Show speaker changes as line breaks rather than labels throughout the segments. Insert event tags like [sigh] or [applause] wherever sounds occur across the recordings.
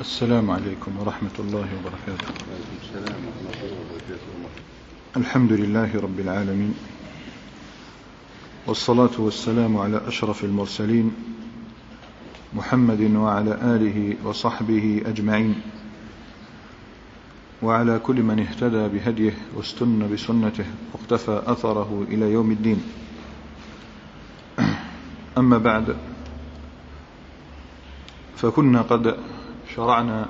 السلام عليكم ورحمة الله وبركاته. الحمد لله رب العالمين والصلاة والسلام على أشرف المرسلين محمد وعلى آله وصحبه أجمعين وعلى كل من اهتدى بهديه واستن بسنته واقتفى أثره إلى يوم الدين. أما بعد فكنا قد شرعنا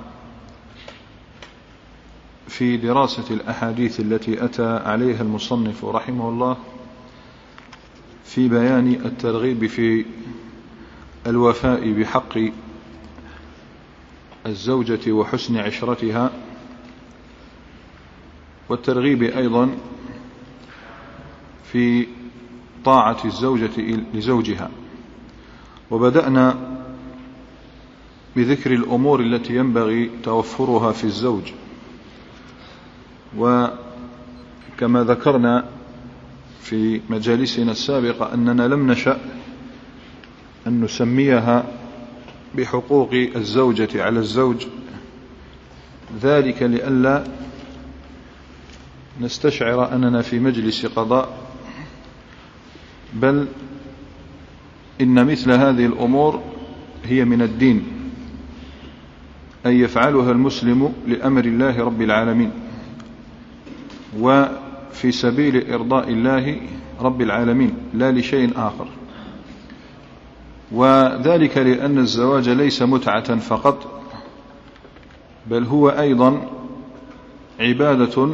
في دراسة الأحاديث التي أتى عليها المصنف رحمه الله في بيان الترغيب في الوفاء بحق الزوجة وحسن عشرتها والترغيب أيضا في طاعة الزوجة لزوجها. وبدأنا بذكر الأمور التي ينبغي توفرها في الزوج. وكما ذكرنا في مجالسنا السابقة أننا لم نشأ أن نسميها بحقوق الزوجة على الزوج. ذلك لئلا نستشعر أننا في مجلس قضاء بل إن مثل هذه الأمور هي من الدين. أن يفعلها المسلم لأمر الله رب العالمين وفي سبيل إرضاء الله رب العالمين لا لشيء آخر. وذلك لأن الزواج ليس متعة فقط بل هو أيضا عبادة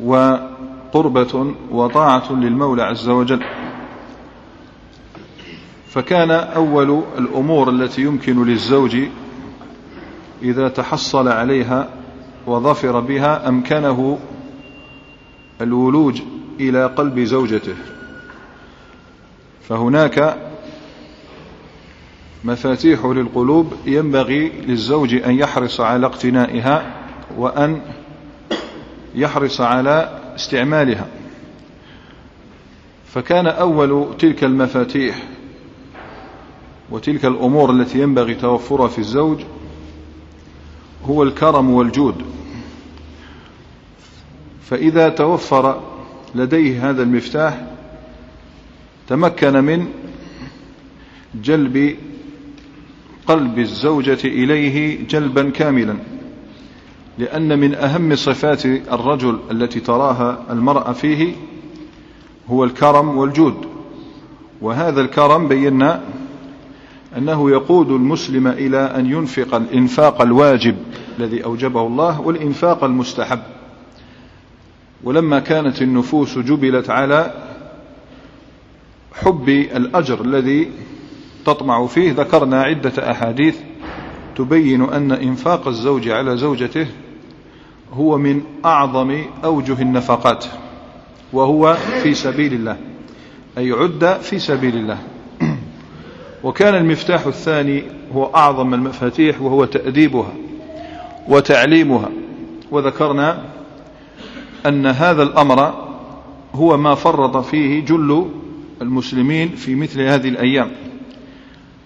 وقربة وطاعة للمولى عز وجل. فكان أول الأمور التي يمكن للزوج إذا تحصل عليها وظفر بها أمكنه الولوج إلى قلب زوجته. فهناك مفاتيح للقلوب ينبغي للزوج أن يحرص على اقتنائها وأن يحرص على استعمالها. فكان أول تلك المفاتيح وتلك الأمور التي ينبغي توفرها في الزوج هو الكرم والجود. فإذا توفر لديه هذا المفتاح تمكن من جلب قلب الزوجة إليه جلبا كاملا لأن من أهم صفات الرجل التي تراها المرأة فيه هو الكرم والجود. وهذا الكرم بينا أنه يقود المسلم إلى أن ينفق الإنفاق الواجب الذي أوجبه الله والإنفاق المستحب. ولما كانت النفوس جبلت على حب الأجر الذي تطمع فيه ذكرنا عدة أحاديث تبين أن إنفاق الزوج على زوجته هو من أعظم أوجه النفقات وهو في سبيل الله أي عد في سبيل الله. وكان المفتاح الثاني هو أعظم المفاتيح وهو تأديبها وتعليمها. وذكرنا أن هذا الأمر هو ما فرط فيه جل المسلمين في مثل هذه الأيام.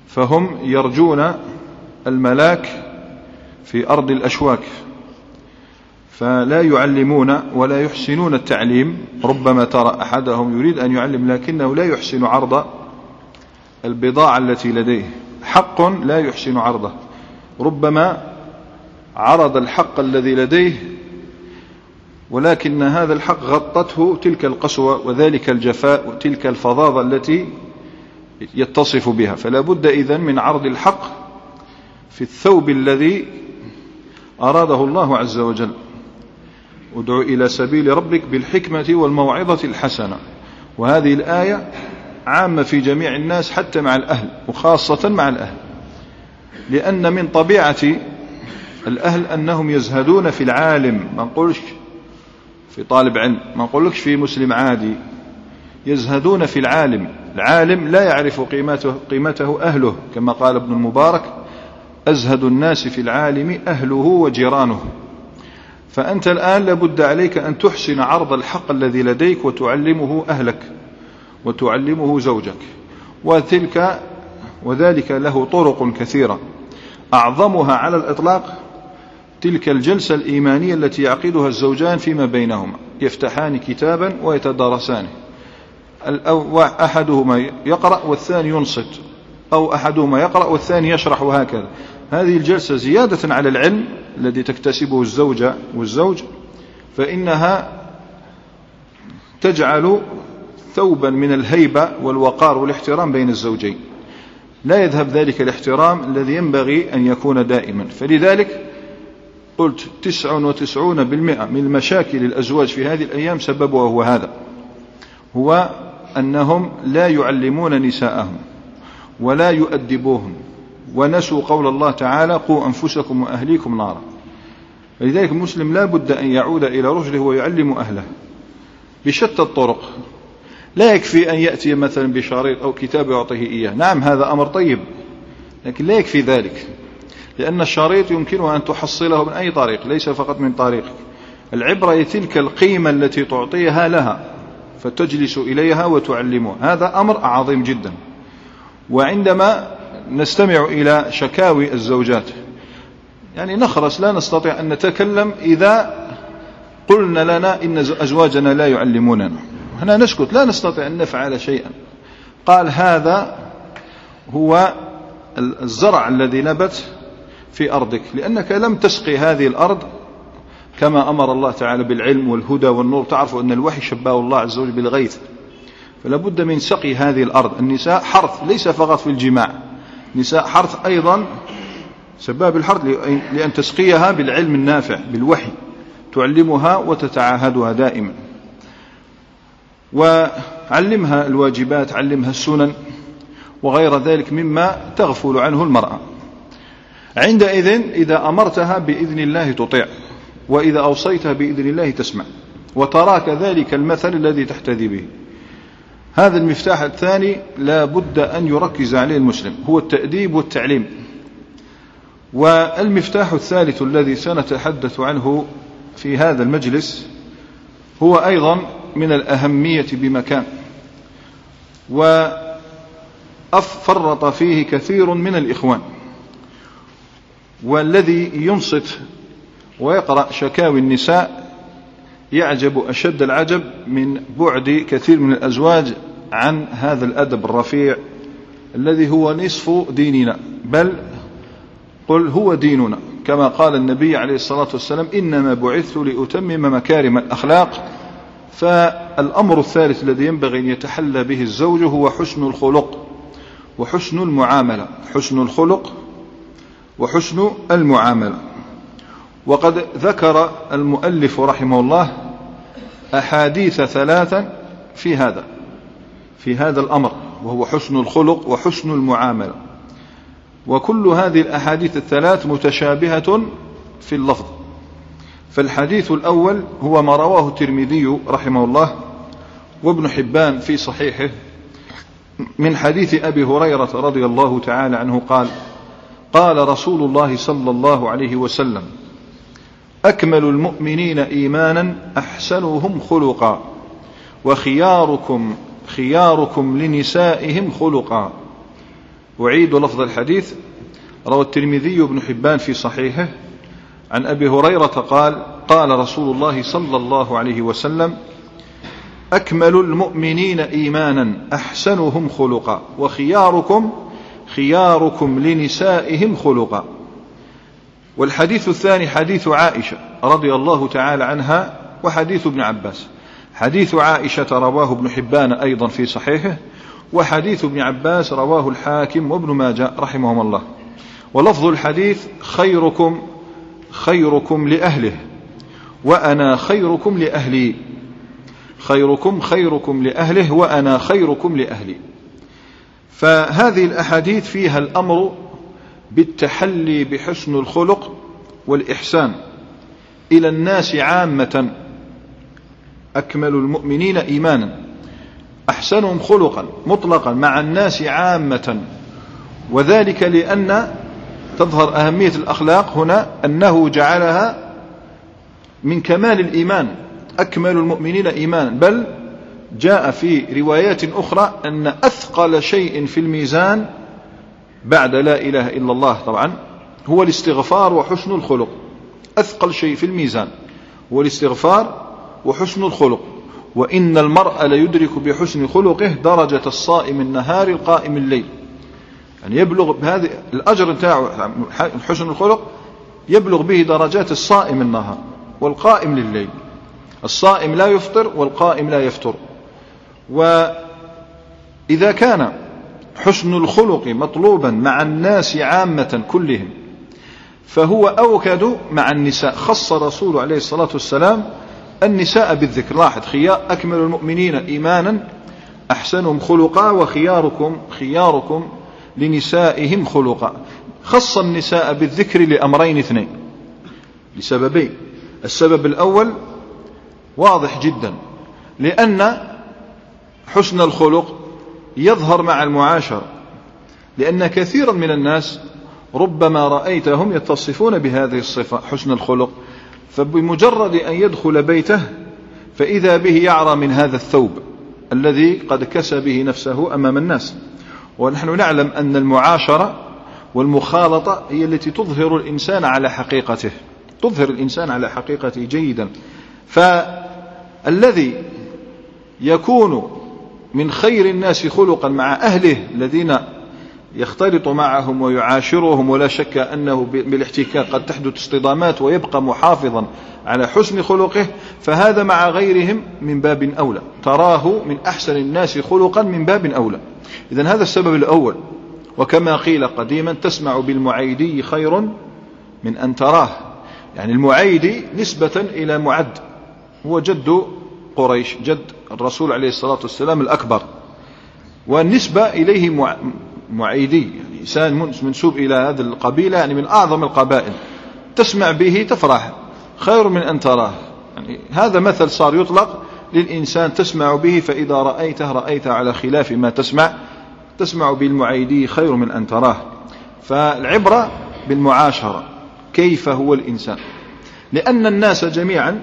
فهم يرجون الملاك في أرض الأشواك فلا يعلمون ولا يحسنون التعليم. ربما ترى أحدهم يريد أن يعلم لكنه لا يحسن عرض البضاعة التي لديه حق لا يحسن عرضه. ربما عرض الحق الذي لديه ولكن هذا الحق غطته تلك القسوة وذلك الجفاء وتلك الفظاظة التي يتصف بها. فلا بد إذن من عرض الحق في الثوب الذي أراده الله عز وجل. ادعو إلى سبيل ربك بالحكمة والموعظة الحسنة. وهذه الآية عامة في جميع الناس حتى مع الأهل وخاصة مع الأهل. لأن من طبيعة الأهل أنهم يزهدون في العالم. ما نقولش في طالب علم ما نقولكش في مسلم عادي. يزهدون في العالم. العالم لا يعرف قيمته, قيمته أهله. كما قال ابن المبارك أزهد الناس في العالم أهله وجيرانه. فأنت الآن لابد عليك أن تحسن عرض الحق الذي لديك وتعلمه أهلك. وتعلمه زوجك. وتلك وذلك له طرق كثيرة. أعظمها على الإطلاق تلك الجلسة الإيمانية التي يعقدها الزوجان فيما بينهما. يفتحان كتابا ويتدارسانه أحدهما يقرأ والثاني ينصت. أو أحدهما يقرأ والثاني يشرح وهكذا. هذه الجلسة زيادة على العلم الذي تكتسبه الزوجة والزوج فإنها تجعل ثوبا من الهيبة والوقار والاحترام بين الزوجين. لا يذهب ذلك الاحترام الذي ينبغي أن يكون دائما. فلذلك قلت تسع وتسعون بالمئة من مشاكل الأزواج في هذه الأيام سببها هو هذا. هو أنهم لا يعلمون نساءهم ولا يؤدبوهم ونسوا قول الله تعالى قوا أنفسكم وأهليكم نارا. فلذلك المسلم لا بد أن يعود إلى رشده ويعلم أهله بشتى الطرق. لا يكفي أن يأتي مثلا بشريط أو كتاب يعطيه إياه. نعم هذا أمر طيب لكن لا يكفي ذلك لأن الشريط يمكنه أن تحصله من أي طريق ليس فقط من طريقك العبرة تلك القيمة التي تعطيها لها فتجلس إليها وتعلمها. هذا أمر عظيم جدا. وعندما نستمع إلى شكاوي الزوجات يعني نخرس لا نستطيع أن نتكلم إذا قلنا لنا إن أزواجنا لا يعلموننا. هنا نسكت لا نستطيع أن نفعل شيئا. قال هذا هو الزرع الذي نبت في أرضك لأنك لم تسقي هذه الأرض كما أمر الله تعالى بالعلم والهدى والنور. تعرفوا أن الوحي شباه الله عز وجل بالغيث فلا بد من سقي هذه الأرض. النساء حرث ليس فقط في الجماع. نساء حرث أيضا سباب الحرث لأن تسقيها بالعلم النافع بالوحي. تعلمها وتتعاهدها دائما. وعلمها الواجبات علمها السنن وغير ذلك مما تغفل عنه المرأة. عندئذ إذا أمرتها بإذن الله تطيع وإذا أوصيتها بإذن الله تسمع وتراك ذلك المثل الذي تحتذي به. هذا المفتاح الثاني لا بد أن يركز عليه المسلم هو التأديب والتعليم. والمفتاح الثالث الذي سنتحدث عنه في هذا المجلس هو أيضا من الأهمية بمكان. وأفرط فيه كثير من الإخوان. والذي ينصت ويقرأ شكاوي النساء يعجب أشد العجب من بعد كثير من الأزواج عن هذا الأدب الرفيع الذي هو نصف ديننا. بل قل هو ديننا. كما قال النبي عليه الصلاة والسلام إنما بعثت لأتمم مكارم الأخلاق فالأمر الثالث الذي ينبغي أن يتحلى به الزوج هو حسن الخلق وحسن المعاملة حسن الخلق وحسن المعاملة. وقد ذكر المؤلف رحمه الله أحاديث ثلاثا في هذا في هذا الأمر وهو حسن الخلق وحسن المعاملة. وكل هذه الأحاديث الثلاث متشابهة في اللفظ. فالحديث الأول هو ما رواه الترمذي رحمه الله وابن حبان في صحيحه من حديث أبي هريرة رضي الله تعالى عنه قال قال رسول الله صلى الله عليه وسلم أكمل المؤمنين إيمانا أحسنهم خلقا وخياركم خياركم لنسائهم خلقا. أعيد لفظ الحديث. روى الترمذي بن حبان في صحيحه. عن أبي هريرة قال قال رسول الله صلى الله عليه وسلم أكمل المؤمنين إيمانا أحسنهم خلقا وخياركم خياركم لنسائهم خلقا. والحديث الثاني حديث عائشة رضي الله تعالى عنها وحديث ابن عباس. حديث عائشة رواه ابن حبان أيضا في صحيحه وحديث ابن عباس رواه الحاكم وابن ماجه رحمهم الله. ولفظ الحديث خيركم خيركم لأهله وأنا خيركم لأهلي. خيركم خيركم لأهله وأنا خيركم لأهلي. فهذه الأحاديث فيها الأمر بالتحلي بحسن الخلق والإحسان. إلى الناس عامة أكمل المؤمنين إيمانا. أحسنهم خلقا مطلقا مع الناس عامة. وذلك لأن تظهر أهمية الأخلاق هنا أنه جعلها من كمال الإيمان أكمل المؤمنين إيمانا بل جاء في روايات أخرى أن أثقل شيء في الميزان بعد لا إله إلا الله طبعا هو الاستغفار وحسن الخلق أثقل شيء في الميزان هو الاستغفار وحسن الخلق وإن المرء ليدرك بحسن خلقه درجة الصائم النهار القائم الليل. يعني يبلغ بهذه الأجر بتاعه حسن الخلق يبلغ به درجات الصائم النهار والقائم لليل. الصائم لا يفطر والقائم لا يفطر. وإذا كان حسن الخلق مطلوبا مع الناس عامة كلهم فهو أوكد مع النساء. خص رسول عليه الصلاة والسلام النساء بالذكر. لاحظ خيار أكمل المؤمنين إيمانا أحسنهم خلقا وخياركم خياركم لنسائهم خلقا. خص النساء بالذكر لأمرين اثنين. لسببين. السبب الأول واضح جدا. لأن حسن الخلق يظهر مع المعاشرة. لأن كثيرا من الناس ربما رأيتهم يتصفون بهذه الصفة حسن الخلق. فبمجرد أن يدخل بيته فإذا به يعرى من هذا الثوب الذي قد كسى به نفسه أمام الناس. ونحن نعلم أن المعاشرة والمخالطة هي التي تظهر الإنسان على حقيقته تظهر الإنسان على حقيقته جيدا. فالذي يكون من خير الناس خلقا مع أهله الذين يختلط معهم ويعاشرهم ولا شك أنه بالإحتكاك قد تحدث اصطدامات ويبقى محافظا على حسن خلقه فهذا مع غيرهم من باب أولى. تراه من أحسن الناس خلقا من باب أولى. إذا هذا السبب الأول. وكما قيل قديما تسمع بالمعيدي خير من أن تراه. يعني المعيدي نسبة إلى معد. هو جد قريش جد الرسول عليه الصلاة والسلام الأكبر. والنسبة إليه معيدي. يعني إنسان منسوب إلى هذه القبيلة يعني من أعظم القبائل. تسمع به تفرح. خير من أن تراه. يعني هذا مثل صار يطلق للإنسان تسمع به فإذا رأيته رأيته على خلاف ما تسمع. تسمع بالمعيدي خير من أن تراه. فالعبرة بالمعاشرة كيف هو الإنسان؟ لأن الناس جميعا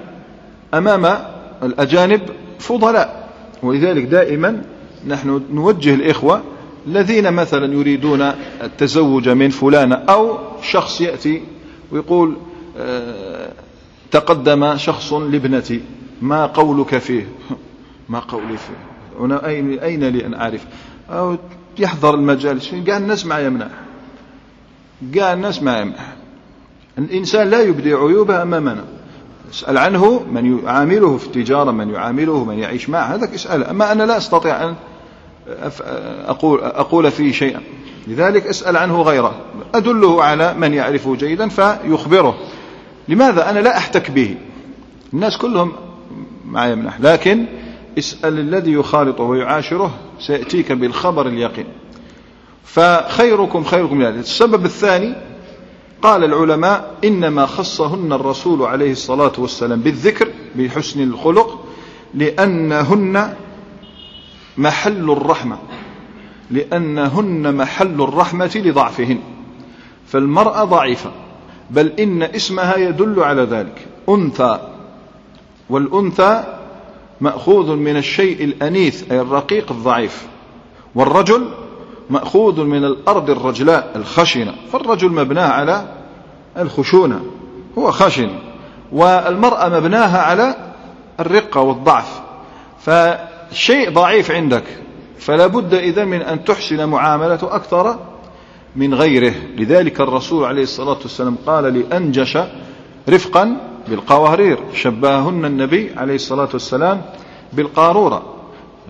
أمام الأجانب فضلاء. ولذلك دائما نحن نوجه الإخوة الذين مثلا يريدون التزوج من فلانة أو شخص يأتي ويقول آه، تقدم شخص لابنتي ما قولك فيه؟ ما قولي فيه. هنا أين, أين لي أن أعرف؟ أو يحضر المجالس قال الناس ما يمنع. قال الناس ما يمنع. الإنسان لا يبدي عيوبه أمامنا اسأل عنه من يعامله في التجارة من يعامله من يعيش معه. هذا اسأله أما أنا لا أستطيع أن أقول, أقول فيه شيئا. لذلك اسأل عنه غيره. أدله على من يعرفه جيدا فيخبره. لماذا أنا لا أحتك به؟ الناس كلهم ما يمنح لكن اسأل الذي يخالطه ويعاشره سيأتيك بالخبر اليقين. فخيركم خيركم يعني السبب الثاني قال العلماء إنما خصهن الرسول عليه الصلاة والسلام بالذكر بحسن الخلق لأنهن محل الرحمة. لأنهن محل الرحمة لضعفهن. فالمرأة ضعيفة. بل إن اسمها يدل على ذلك. أنثى. والأنثى مأخوذ من الشيء الأنيث أي الرقيق الضعيف. والرجل مأخوذ من الأرض الرجلاء الخشنة. فالرجل مبناه على الخشونة. هو خشن. والمرأة مبناها على الرقة والضعف. فالشيء ضعيف عندك. فلا بد إذا من أن تحسن معاملته أكثر من غيره. لذلك الرسول عليه الصلاة والسلام قال لأنجش رفقا بالقوارير. شبههن النبي عليه الصلاة والسلام بالقارورة.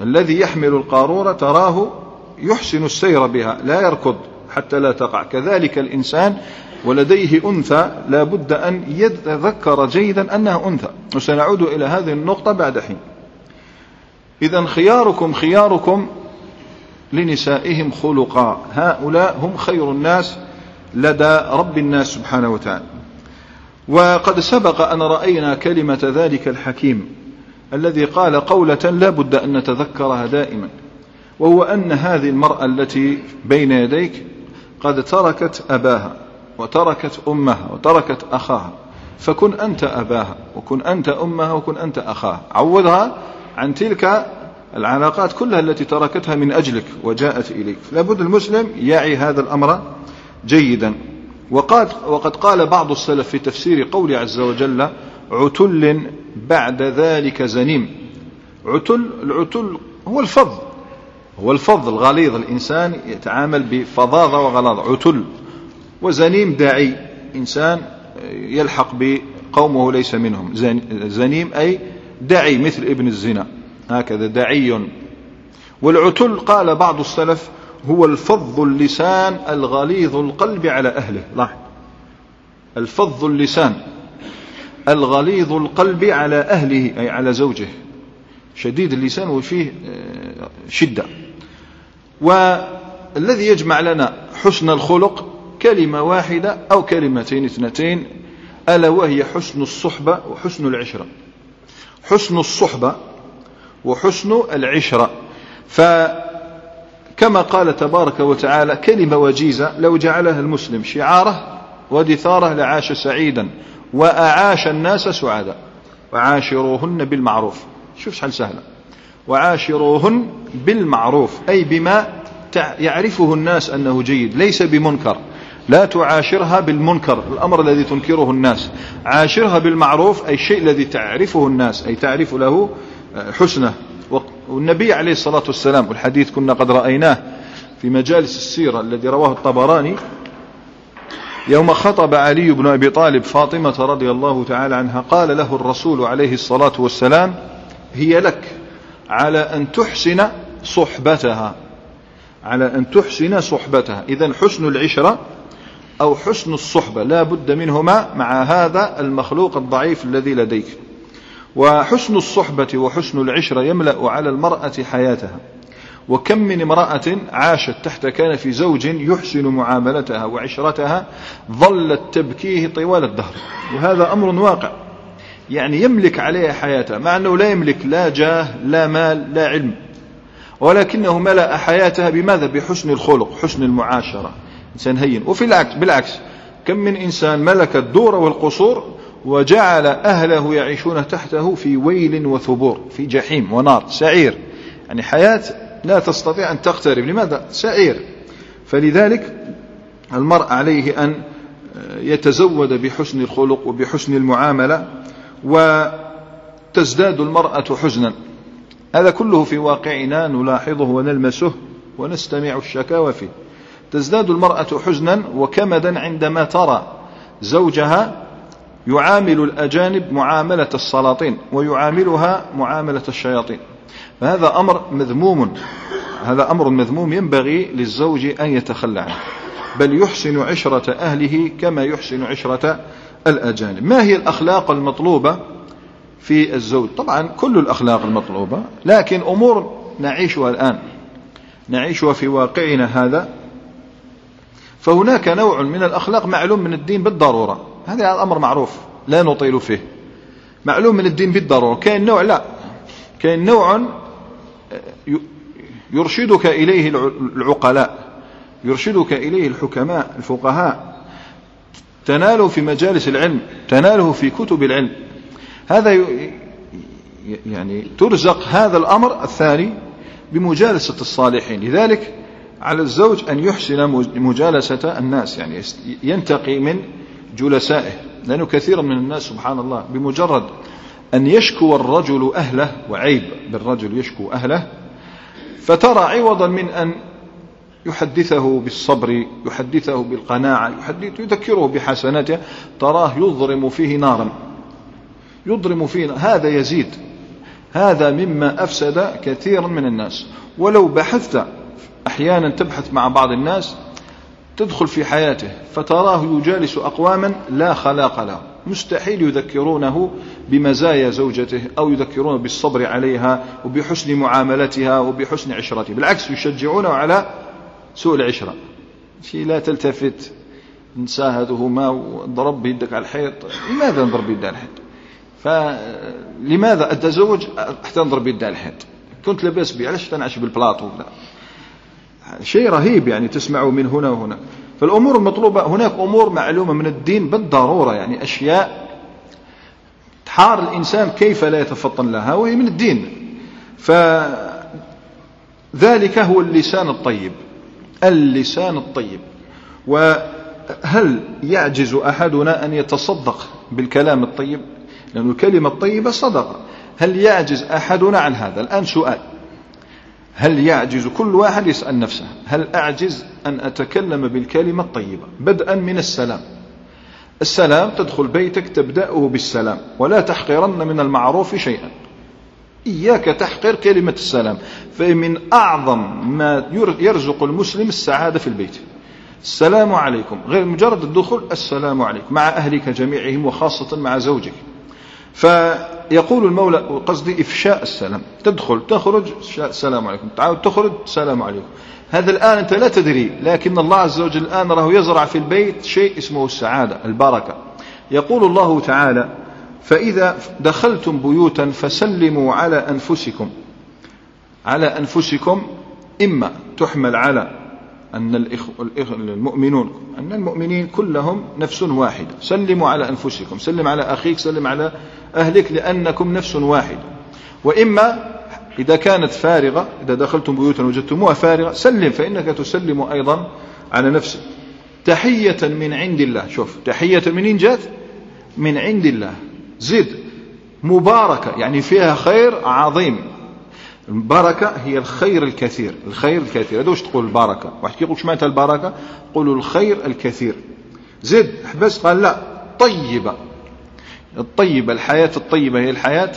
الذي يحمل القارورة تراه يحسن السير بها لا يركض حتى لا تقع. كذلك الإنسان ولديه أنثى لا بد أن يتذكر جيدا أنها أنثى. وسنعود إلى هذه النقطة بعد حين. إذا خياركم خياركم لنسائهم خلقا. هؤلاء هم خير الناس لدى رب الناس سبحانه وتعالى. وقد سبق أن رأينا كلمة ذلك الحكيم الذي قال قولة لا بد أن نتذكرها دائما وهو أن هذه المرأة التي بين يديك قد تركت أباها وتركت أمها وتركت أخاها. فكن أنت أباها وكن أنت أمها وكن أنت أخاها. عوضها عن تلك العلاقات كلها التي تركتها من أجلك وجاءت إليك. لابد المسلم يعي هذا الأمر جيدا. وقد, وقد قال بعض السلف في تفسير قول عز وجل عتل بعد ذلك زنيم. عتل العتل هو الفظ هو الفظ الغليظ الإنسان يتعامل بفظاظة وغلاظة. عتل. وزنيم داعي. إنسان يلحق بقومه ليس منهم. زنيم أي دعي مثل ابن الزنا. هكذا دعي. والعتل قال بعض السلف هو الفظ اللسان الغليظ القلب على أهله. لاحظ. الفظ اللسان الغليظ القلب على أهله أي على زوجه. شديد اللسان وفيه آه، شدة. والذي يجمع لنا حسن الخلق كلمة واحدة أو كلمتين اثنتين ألا وهي حسن الصحبة وحسن العشرة. حسن الصحبة وحسن العشرة. فكما قال تبارك وتعالى كلمة وجيزة لو جعلها المسلم شعاره ودثاره لعاش سعيدا وأعاش الناس سعادا وعاشروهن بالمعروف. شوف شحال سهلة. وعاشروهن بالمعروف أي بما يعرفه الناس أنه جيد ليس بمنكر. لا تعاشرها بالمنكر الأمر الذي تنكره الناس. عاشرها بالمعروف أي الشيء الذي تعرفه الناس أي تعرف له حسنة. والنبي عليه الصلاة والسلام والحديث كنا قد رأيناه في مجالس السيرة الذي رواه الطبراني يوم خطب علي بن أبي طالب فاطمة رضي الله تعالى عنها قال له الرسول عليه الصلاة والسلام هي لك على أن تحسن صحبتها. على أن تحسن صحبتها. إذا حسن العشرة أو حسن الصحبة لا بد منهما مع هذا المخلوق الضعيف الذي لديك. وحسن الصحبة وحسن العشرة يملأ على المرأة حياتها. وكم من امرأة عاشت تحت كان في زوج يحسن معاملتها وعشرتها ظلت تبكيه طوال الدهر. وهذا أمر واقع. يعني يملك عليها حياتها مع أنه لا يملك لا جاه لا مال لا علم. ولكنه ملأ حياتها بماذا؟ بحسن الخلق حسن المعاشرة. إنسان هين. وفي العكس بالعكس. كم من إنسان ملك الدور والقصور وجعل أهله يعيشون تحته في ويل وثبور في جحيم ونار سعير. يعني حياة لا تستطيع أن تقترب. لماذا؟ سعير. فلذلك المرء عليه أن يتزود بحسن الخلق وبحسن المعاملة وتزداد المرأة حزنا. هذا كله في واقعنا نلاحظه ونلمسه ونستمع الشكاوى فيه. تزداد المرأة حزنا وكمدا عندما ترى زوجها يعامل الأجانب معاملة السلاطين ويعاملها معاملة الشياطين. فهذا أمر مذموم. هذا أمر مذموم ينبغي للزوج أن يتخلى عنه. بل يحسن عشرة أهله كما يحسن عشرة الأجانب. ما هي الأخلاق المطلوبة في الزوج؟ طبعا كل الأخلاق المطلوبة لكن أمور نعيشها الآن. نعيشها في واقعنا هذا. فهناك نوع من الأخلاق معلوم من الدين بالضرورة. هذا الأمر معروف لا نطيل فيه. معلوم من الدين بالضرورة كاين نوع لا. كاين نوع آه، يرشدك إليه العقلاء يرشدك إليه الحكماء الفقهاء. تناله في مجالس العلم تناله في كتب العلم. هذا يعني ترزق هذا الأمر الثاني بمجالسة الصالحين. لذلك على الزوج أن يحسن مجالسة الناس يعني ينتقي من جلسائه لأنه كثيرا من الناس سبحان الله بمجرد أن يشكو الرجل أهله وعيب بالرجل يشكو أهله فترى عوضا من أن يحدثه بالصبر يحدثه بالقناعة يحدث يذكره بحسناته تراه يضرم فيه نارا. يضرم فيه هذا يزيد. هذا مما أفسد كثيرا من الناس. ولو بحثت أحيانا تبحث مع بعض الناس تدخل في حياته فتراه يجالس أقواما لا خلاق له. مستحيل يذكرونه بمزايا زوجته أو يذكرونه بالصبر عليها وبحسن معاملتها وبحسن عشرته. بالعكس يشجعونه على سوء العشرة. شيء لا تلتفت نساهده ما ضرب بيدك على الحيط. لماذا نضرب يدي على الحيط؟ فلماذا أتزوج؟ حتى نضرب يدي على الحيط. كنت لاباس بي علاش تنعش بالبلاطو؟ شيء رهيب يعني تسمعه من هنا وهنا. فالأمور المطلوبة هناك أمور معلومة من الدين بالضرورة يعني أشياء تحار الإنسان كيف لا يتفطن لها وهي من الدين. فذلك هو اللسان الطيب اللسان الطيب. فهل يعجز أحدنا أن يتصدق بالكلام الطيب؟ لأن الكلمة الطيبة صدقة هل يعجز أحدنا عن هذا؟ الآن سؤال. هل يعجز كل واحد يسأل نفسه هل أعجز أن أتكلم بالكلمة الطيبة؟ بدءا من السلام. السلام تدخل بيتك تبدأه بالسلام. ولا تحقرن من المعروف شيئا. إياك تحقر كلمة السلام. فمن أعظم ما يرزق المسلم السعادة في البيت. السلام عليكم. غير مجرد الدخول السلام عليكم. مع أهلك جميعهم وخاصة مع زوجك. فيقول المولى قصدي إفشاء السلام. تدخل تخرج السلام عليكم. تعاود تخرج السلام عليكم. هذا الآن أنت لا تدري لكن الله عز وجل الآن راه يزرع في البيت شيء اسمه السعادة البركة. يقول الله تعالى فإذا دخلتم بيوتا فسلموا على أنفسكم. على أنفسكم إما تحمل على أن. المؤمنون أن المؤمنين كلهم نفس واحدة. سلموا على أنفسكم سلم على أخيك سلم على أهلك لأنكم نفس واحدة وإما إذا كانت فارغة إذا دخلتم بيوتا وجدتموها فارغة سلم فإنك تسلم أيضا على نفسك. تحية من عند الله. شوف تحية منين جات؟ من عند الله. زد. مباركة. يعني فيها خير عظيم. البركة هي الخير الكثير. الخير الكثير. هذا وش تقول البركة؟ واحد كيقول شو معناتها البركة؟ قولوا الخير الكثير. زد. بس قال لا. طيبة. الطيبة الحياة الطيبة هي الحياة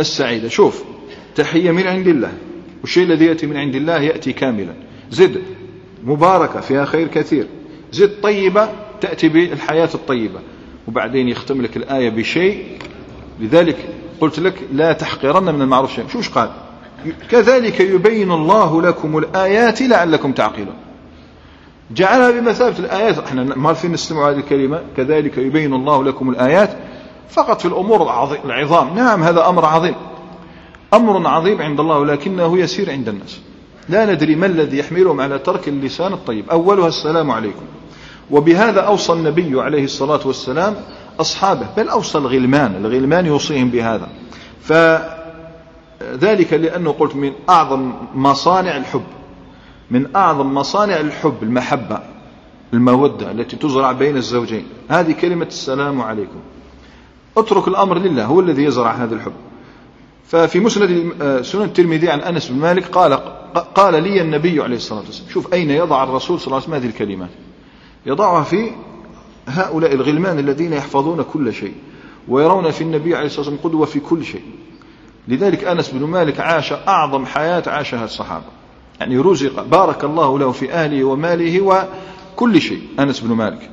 السعيدة. شوف تحية من عند الله والشيء الذي يأتي من عند الله يأتي كاملا. زد مباركة فيها خير كثير. زد طيبة تأتي بالحياة الطيبة. وبعدين يختم لك الآية بشيء لذلك قلت لك لا تحقرن من المعروف شيء شو قال؟ كذلك يبين الله لكم الآيات لعلكم تعقلون. جعلها بمثابة الآيات. إحنا ما عارفين نستمع هذه الكلمة. كذلك يبين الله لكم الآيات فقط في الأمور العظام. نعم هذا أمر عظيم. أمر عظيم عند الله ولكنه يسير عند الناس. لا ندري ما الذي يحملهم على ترك اللسان الطيب. أولها السلام عليكم. وبهذا أوصى النبي عليه الصلاة والسلام أصحابه بل أوصى الغلمان. الغلمان يوصيهم بهذا. فذلك لأنه قلت من أعظم مصانع الحب. من أعظم مصانع الحب المحبة المودة التي تزرع بين الزوجين. هذه كلمة السلام عليكم. اترك الأمر لله هو الذي يزرع هذا الحب. ففي مسند آه، سنن الترمذي عن أنس بن مالك قال قال لي النبي عليه الصلاة والسلام شوف أين يضع الرسول صلى الله عليه وسلم هذه الكلمات؟ يضعها في هؤلاء الغلمان الذين يحفظون كل شيء ويرون في النبي عليه الصلاة والسلام قدوة في كل شيء. لذلك أنس بن مالك عاش أعظم حياة عاشها الصحابة. يعني رزق بارك الله له في أهله وماله وكل شيء أنس بن مالك.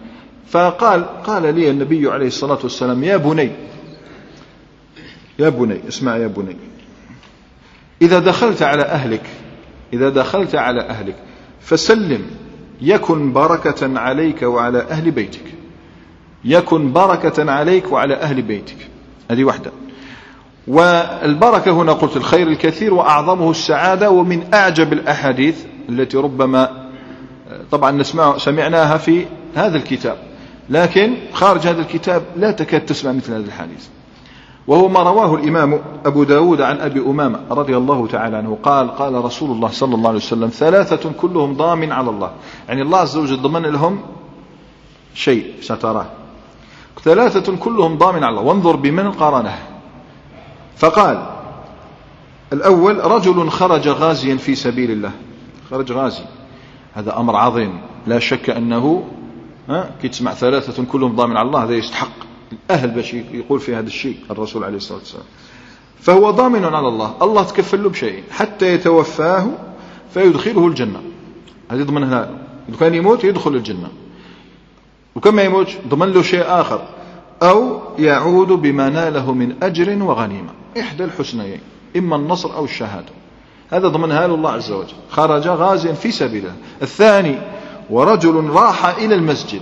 فقال قال لي النبي عليه الصلاة والسلام يا بني يا بني اسمع يا بني إذا دخلت على أهلك إذا دخلت على أهلك فسلم يكن بركة عليك وعلى أهل بيتك يكن بركة عليك وعلى أهل بيتك. هذه واحدة. والبركة هنا قلت الخير الكثير وأعظمه السعادة ومن أعجب الأحاديث التي ربما طبعا نسمع سمعناها في هذا الكتاب. لكن خارج هذا الكتاب لا تكاد تسمع مثل هذا الحديث. وهو ما رواه الإمام أبو داود عن أبي أمامة رضي الله تعالى عنه. قال قال رسول الله صلى الله عليه وسلم ثلاثة كلهم ضامن على الله. يعني الله عز وجل ضمن لهم شيء ستراه. ثلاثة كلهم ضامن على الله. وانظر بمن قارنه فقال الأول رجل خرج غازيا في سبيل الله. خرج غازي. هذا أمر عظيم. لا شك أنه ها؟ كي تسمع ثلاثة كلهم ضامن على الله هذا يستحق. الأهل باش يقول في هذا الشيء الرسول عليه الصلاة والسلام. فهو ضامن على الله. الله تكفل له بشيء. حتى يتوفاه فيدخله الجنة. هذه يضمنها له لو كان يموت يدخل الجنة. وكما ما يموت؟ ضمن له شيء آخر. أو يعود بما ناله من أجر وغنيمة. إحدى الحسنيين إما النصر أو الشهادة. هذا ضمنها له الله عز وجل. خرج غازيا في سبيله الثاني ورجل راح إلى المسجد.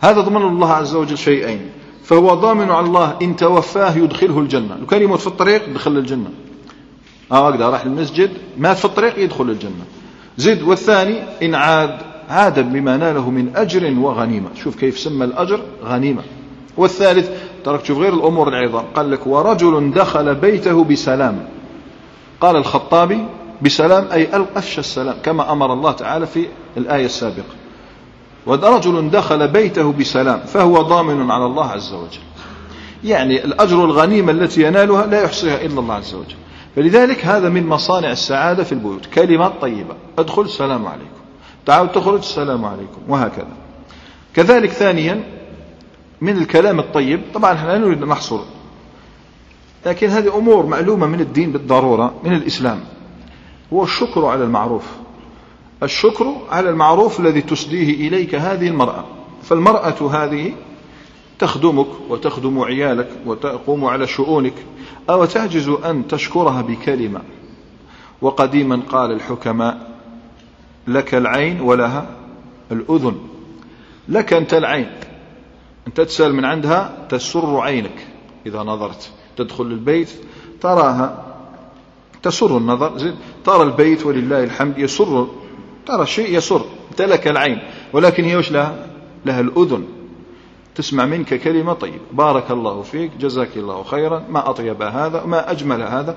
هذا ضمن الله عز وجل شيئين. فهو ضامن على الله إن توفاه يدخله الجنة. لو كان يموت في الطريق يدخل الجنة. آه أقدر راح المسجد مات في الطريق يدخل الجنة. زد والثاني إن عاد. عاد بما ناله من أجر وغنيمة. شوف كيف سمى الأجر غنيمة. والثالث ترك شوف غير الأمور العظام. قال لك ورجل دخل بيته بسلام. قال الخطابي بسلام أي أفشى السلام كما أمر الله تعالى في الآية السابقة. ورجل دخل بيته بسلام فهو ضامن على الله عز وجل. يعني الأجر الغنيمة التي ينالها لا يحصيها إلا الله عز وجل. فلذلك هذا من مصانع السعادة في البيوت. كلمات طيبة. ادخل السلام عليكم. تعال تخرج السلام عليكم. وهكذا. كذلك ثانيا من الكلام الطيب طبعا إحنا لا نريد نحصر لكن هذه أمور معلومة من الدين بالضرورة من الإسلام. هو الشكر على المعروف. الشكر على المعروف الذي تسديه إليك هذه المرأة. فالمرأة هذه تخدمك وتخدم عيالك وتقوم على شؤونك أو تعجز أن تشكرها بكلمة. وقديما قال الحكماء لك العين ولها الأذن. لك أنت العين. أنت تسأل من عندها تسر عينك إذا نظرت. تدخل البيت تراها تسر النظر. ترى البيت ولله الحمد يسر ترى شيء يسر أنت لك العين ولكن هي وش لها؟ لها الأذن. تسمع منك كلمة طيبة بارك الله فيك جزاك الله خيرا ما أطيب هذا ما أجمل هذا.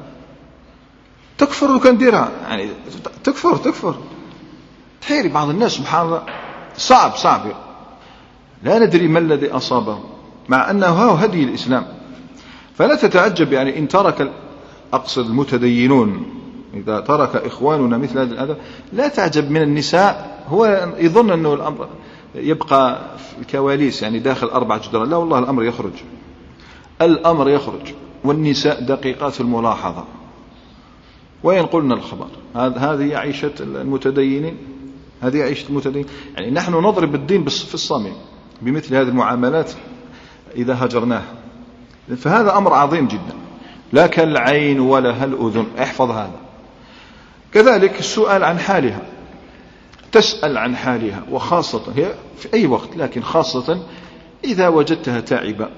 تكفر كان ديرها يعني تكفر تكفر. تحيري بعض الناس سبحان الله. صعب صعب. لا ندري ما الذي أصابه مع أنه هو هدي الإسلام. فلا تتعجب يعني إن ترك أقصد المتدينون. إذا ترك إخواننا مثل هذا الأدب لا تعجب من النساء. هو يظن أنه الأمر يبقى في الكواليس يعني داخل أربع جدران. لا والله الأمر يخرج. الأمر يخرج. والنساء دقيقات الملاحظة. وينقلنا الخبر؟ هذه عيشة المتدينين. هذه عيشة المتدينين. يعني نحن نضرب الدين في الصميم بمثل هذه المعاملات إذا هجرناه. فهذا أمر عظيم جدا. لا كالعين ولا الأذن احفظ هذا. كذلك السؤال عن حالها. تسأل عن حالها وخاصة هي في أي وقت لكن خاصة إذا وجدتها تعبة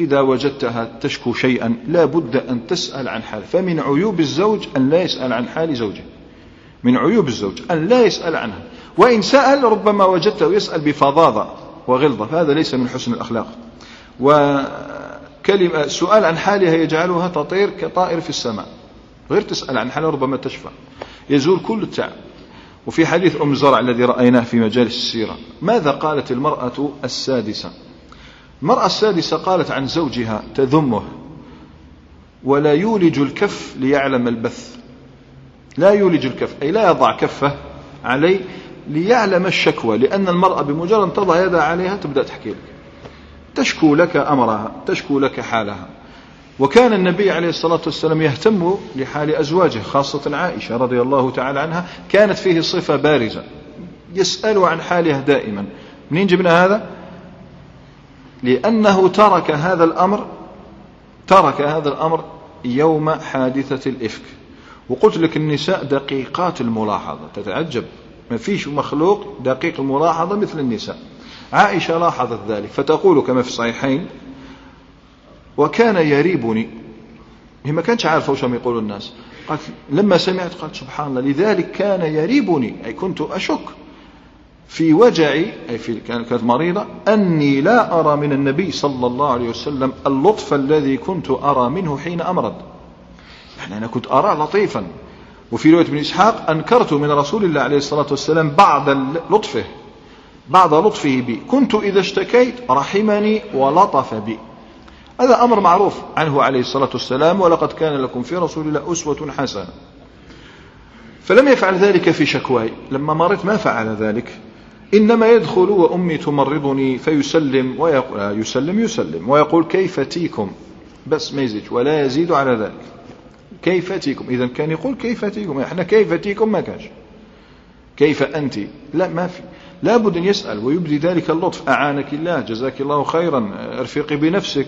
إذا وجدتها تشكو شيئا لا بد أن تسأل عن حال فمن عيوب الزوج أن لا يسأل عن حال زوجه. من عيوب الزوج أن لا يسأل عنها. وإن سأل ربما وجدته يسأل بفظاظة وغلظة فهذا ليس من حسن الأخلاق. وكلمة السؤال عن حالها يجعلها تطير كطائر في السماء. غير تسأل عن حالها ربما تشفى. يزول كل التعب. وفي حديث أم زرع الذي رأيناه في مجالس السيرة ماذا قالت المرأة السادسة؟ المرأة السادسة قالت عن زوجها تذمه ولا يولج الكف ليعلم البث. لا يولج الكف أي لا يضع كفه عليه ليعلم الشكوى لأن المرأة بمجرد تضع يدها عليها تبدأ تحكي لك. تشكو لك أمرها تشكو لك حالها. وكان النبي عليه الصلاة والسلام يهتم لحال أزواجه خاصة عائشة رضي الله تعالى عنها كانت فيه صفة بارزة. يسأل عن حالها دائما. منين جبنا هذا؟ لأنه ترك هذا الأمر ترك هذا الأمر يوم حادثة الإفك. وقلت لك النساء دقيقات الملاحظة تتعجب. ما فيش مخلوق دقيق الملاحظة مثل النساء. عائشة لاحظت ذلك فتقول كما في الصحيحين وكان يريبني. هي ما كانتش عارفة وش يقول الناس. قالت لما سمعت قالت سبحان الله. لذلك كان يريبني أي كنت أشك في وجعي أي في كانت مريضة أني لا أرى من النبي صلى الله عليه وسلم اللطف الذي كنت أرى منه حين أمرض. يعني أنا كنت أرى لطيفا. وفي رواية ابن إسحاق أنكرت من رسول الله عليه الصلاة والسلام بعض لطفه بعض لطفه بي. كنت إذا اشتكيت رحمني ولطف بي. هذا أمر معروف عنه عليه الصلاة والسلام ولقد كان لكم في رسول الله أسوة حسنة. فلم يفعل ذلك في شكواي. لما مرضت ما فعل ذلك. إنما يدخل وأمي تمرضني فيسلم ويقول يسلم يسلم. ويقول كيف تيكم؟ بس ما يزيد. ولا يزيد على ذلك. كيف تيكم؟ إذا كان يقول كيف تيكم؟ إحنا كيف تيكم ما كانش. كيف أنت؟ لا ما في. لابد أن يسأل ويبدي ذلك اللطف. أعانك الله جزاك الله خيرا ارفقي بنفسك.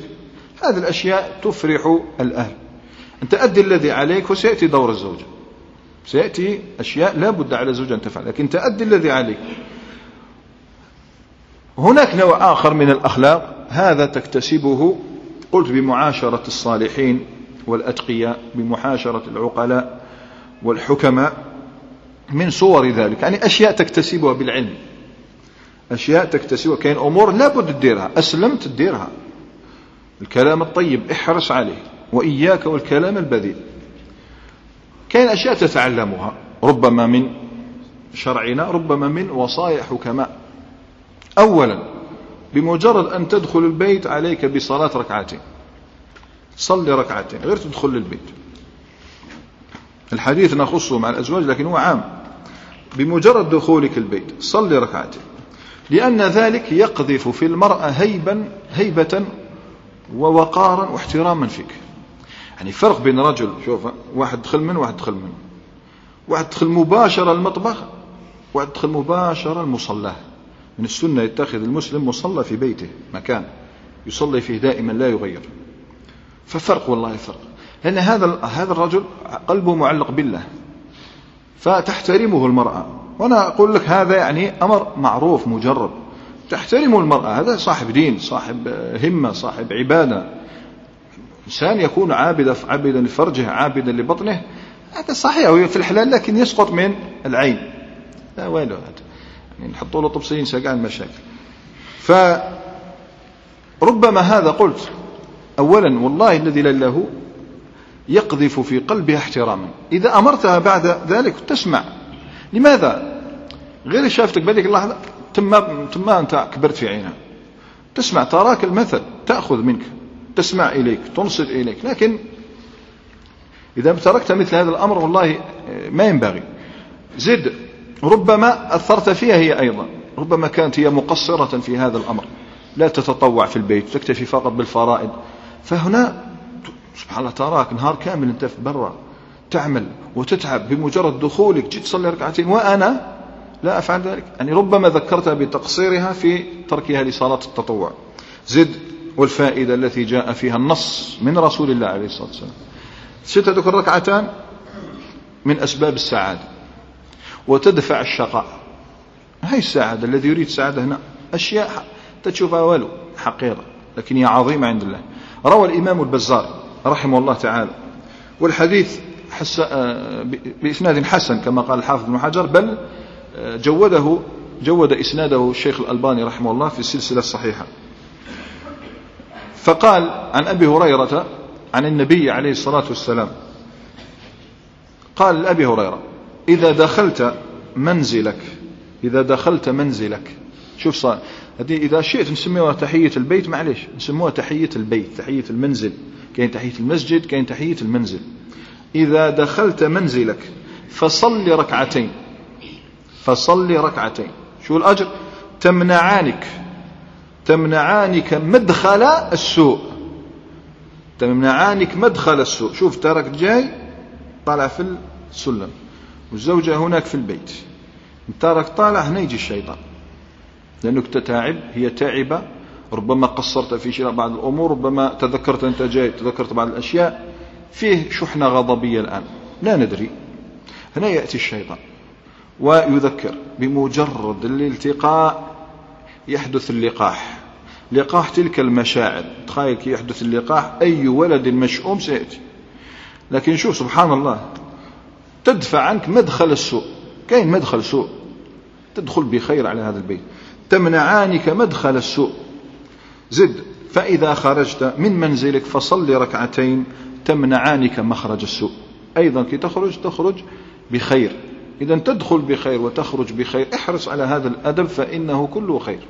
هذه الأشياء تفرح الأهل. أنت أدي الذي عليك وسيأتي دور الزوجة. سيأتي أشياء لا بد على الزوجة أن تفعل لكن تأدي الذي عليك. هناك نوع آخر من الأخلاق هذا تكتسبه قلت بمعاشرة الصالحين والأتقياء بمحاشرة العقلاء والحكماء من صور ذلك. يعني أشياء تكتسبها بالعلم. أشياء تكتسبها كاين أمور لابد تديرها أسلمت تديرها. الكلام الطيب احرص عليه وإياك والكلام البذيء. كاين أشياء تتعلمها ربما من شرعنا ربما من وصايا حكماء أولا بمجرد أن تدخل البيت عليك بصلاة ركعتين. صلي ركعتين غير تدخل للبيت. الحديث نخصه مع الأزواج لكن هو عام. بمجرد دخولك البيت صلي ركعتين. لأن ذلك يقذف في المرأة هيبا هيبة ووقارا واحتراما فيك. يعني فرق بين رجل شوف واحد دخل من واحد دخل من. واحد دخل مباشرة المطبخ واحد دخل مباشرة المصلاه من السنة يتخذ المسلم مصلى في بيته مكان يصلي فيه دائما لا يغير. ففرق والله فرق. لأن هذا هذا الرجل قلبه معلق بالله فتحترمه المرأة. وأنا أقول لك هذا يعني أمر معروف مجرب. تحترم المرأة هذا صاحب دين صاحب همة صاحب عبادة. إنسان يكون عابدا عابدا لفرجه عابدا لبطنه هذا صحيح في الحلال لكن يسقط من العين. لا ويله هذا. يعني نحطوا له طبسين سقع المشاكل فربما هذا قلت أولا والله الذي لا يقذف في قلبها احتراما. إذا أمرتها بعد ذلك تسمع. لماذا؟ غير شافتك بهذيك اللحظة تما تما أنت كبرت في عينها. تسمع تراك المثل تأخذ منك تسمع إليك تنصت إليك. لكن إذا تركت مثل هذا الأمر والله ما ينبغي. زد ربما أثرت فيها هي أيضا. ربما كانت هي مقصرة في هذا الأمر. لا تتطوع في البيت تكتفي فقط بالفرائض. فهنا سبحان الله تراك نهار كامل أنت في برا تعمل وتتعب بمجرد دخولك جيت تصلي ركعتين وأنا لا أفعل ذلك. يعني ربما ذكرتها بتقصيرها في تركها لصلاة التطوع. زد والفائدة التي جاء فيها النص من رسول الله عليه الصلاة والسلام. ستة ركعتان من أسباب السعادة. وتدفع الشقاء. هاي السعادة الذي يريد السعادة هنا. أشياء تشوفها ولو حقيرة لكن هي عظيمة عند الله. روى الإمام البزار رحمه الله تعالى. والحديث حس آه، بإسناد حسن كما قال الحافظ بن حجر بل جوده جود إسناده الشيخ الألباني رحمه الله في السلسلة الصحيحة. فقال عن أبي هريرة عن النبي عليه الصلاة والسلام قال لأبي هريرة إذا دخلت منزلك إذا دخلت منزلك. شوف صار هذه إذا شئت نسميها تحية البيت معليش نسموها تحية البيت تحية المنزل كاين تحية المسجد كاين تحية المنزل. إذا دخلت منزلك فصل ركعتين. فصل ركعتين. شو الأجر؟ تمنعانك. تمنعانك مدخل السوء. تمنعانك مدخل السوء. شوف ترك جاي طالع في السلم. والزوجة هناك في البيت. ترك طالع هنا يجي الشيطان. لأنك تتعب هي تعبة. ربما قصرت في شراء بعض الأمور ربما تذكرت أنت جاي تذكرت بعض الأشياء. فيه شحنة غضبية الآن. لا ندري. هنا يأتي الشيطان. ويذكر بمجرد الالتقاء يحدث اللقاح. لقاح تلك المشاعر. تخيل كي يحدث اللقاح أي ولد مشؤوم سيأتي. لكن شوف سبحان الله تدفع عنك مدخل السوء. كاين مدخل سوء؟ تدخل بخير على هذا البيت. تمنعانك مدخل السوء. زد فإذا خرجت من منزلك فصل ركعتين تمنعانك مخرج السوء. أيضا كي تخرج تخرج بخير. إذا تدخل بخير وتخرج بخير احرص على هذا الأدب فإنه كله خير.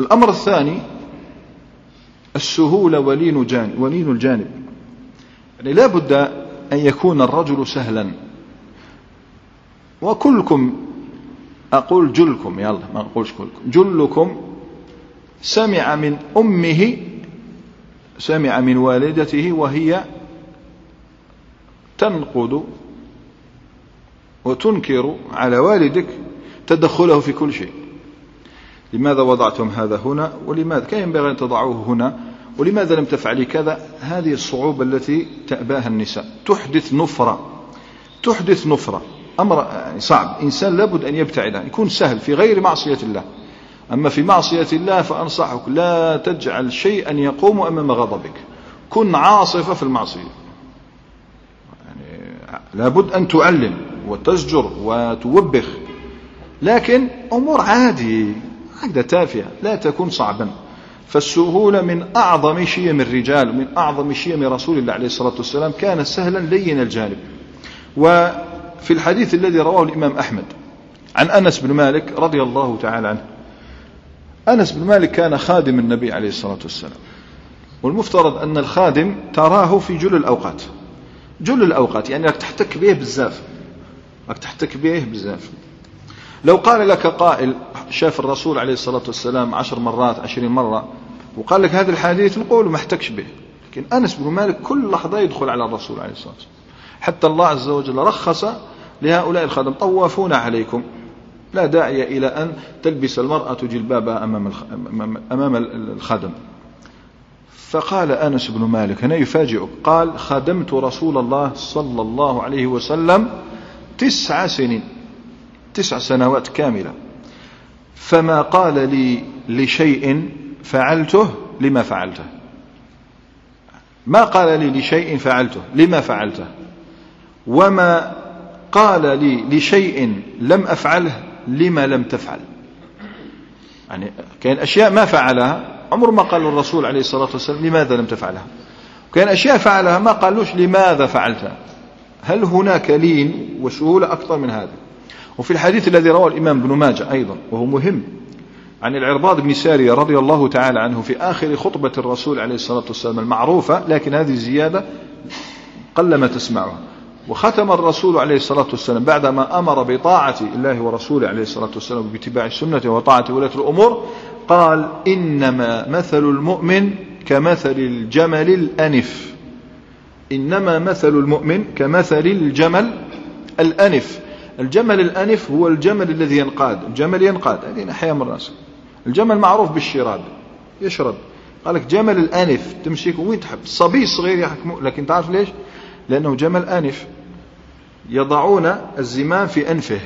الأمر الثاني السهولة ولين جانب ولين الجانب. يعني لا بد أن يكون الرجل سهلا. وكلكم أقول جلكم يلا ما أقولش كلكم. جلكم سمع من أمه سمع من والدته وهي تنقد وتنكر على والدك تدخله في كل شيء. لماذا وضعتم هذا هنا؟ ولماذا؟ كان ينبغي أن تضعوه هنا. ولماذا لم تفعلي كذا؟ هذه الصعوبة التي تأباها النساء. تحدث نفرة. تحدث نفرة. أمر يعني صعب. إنسان لابد أن يبتعد يكون سهل في غير معصية الله. أما في معصية الله فأنصحك. لا تجعل شيئا يقوم أمام غضبك. كن عاصفة في المعصية. يعني لابد أن تعلم. وتزجر وتوبخ. لكن أمور عادي هكذا تافهة لا تكون صعبا. فالسهولة من أعظم شيم الرجال ومن أعظم شيم رسول الله عليه الصلاة والسلام كان سهلا لين الجانب. وفي الحديث الذي رواه الإمام أحمد عن أنس بن مالك رضي الله تعالى عنه أنس بن مالك كان خادم النبي عليه الصلاة والسلام. والمفترض أن الخادم تراه في جل الأوقات. جل الأوقات يعني راك تحتك به بزاف. راك تحتك به بزاف. لو قال لك قائل شاف الرسول عليه الصلاة والسلام عشر مرات عشرين مرة وقال لك هذا الحديث نقول ما احتكش به. لكن أنس بن مالك كل لحظة يدخل على الرسول عليه الصلاة والسلام. حتى الله عز وجل رخص لهؤلاء الخدم طوافون عليكم. لا داعي إلى أن تلبس المرأة جلبابها أمام أمام الخدم. فقال أنس بن مالك هنا يفاجئك. قال خدمت رسول الله صلى الله عليه وسلم تسع سنين تسع سنوات كاملة. فما قال لي لشيء فعلته لما فعلته. ما قال لي لشيء فعلته لما فعلته. وما قال لي لشيء لم أفعله لما لم تفعل. يعني كان أشياء ما فعلها عمر ما قال الرسول عليه الصلاة والسلام لماذا لم تفعلها. وكان أشياء فعلها ما قالوش لماذا فعلتها. هل هناك لين وسهولة أكثر من هذا وفي الحديث الذي رواه الإمام ابن ماجه أيضا وهو مهم عن العرباض بن سارية رضي الله تعالى عنه في آخر خطبة الرسول عليه الصلاة والسلام المعروفة لكن هذه الزيادة قلما تسمعها. وختم الرسول عليه الصلاة والسلام بعدما أمر بطاعة الله ورسوله عليه الصلاة والسلام باتباع السنة وطاعة ولاة الأمور قال إنما مثل المؤمن كمثل الجمل الأنف. إنما مثل المؤمن كمثل الجمل الأنف. الجمل الأنف هو الجمل الذي ينقاد. الجمل ينقاد هذه ناحية من رأسه الجمل معروف بالشراد يشرد قال لك جمل الأنف تمشيك وين تحب. صبي صغير يحكمه لكن تعرف ليش؟ لأنه جمل آنف. يضعون الزمام في أنفه.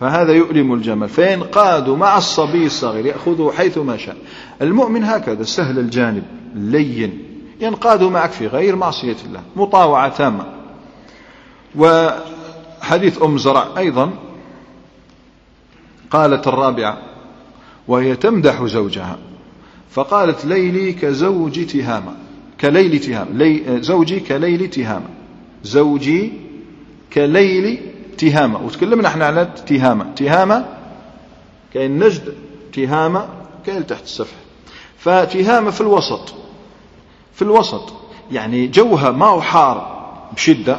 فهذا يؤلم الجمل. فينقاد مع الصبي الصغير يأخذه حيث ما شاء. المؤمن هكذا سهل الجانب لين. ينقاد معك في غير معصية الله مطاوعة تامة. وحديث أم زرع أيضا قالت الرابعة وهي تمدح زوجها. فقالت ليلي كزوج تهامة. كليل تهامة. لي زوجي كليل تهامة. زوجي كليل تهامة. وتكلمنا إحنا على تهامة. تهامة كاين نجد تهامة كاين تحت السفح. فتهامة في الوسط. في الوسط. يعني جوها ما هو حار بشدة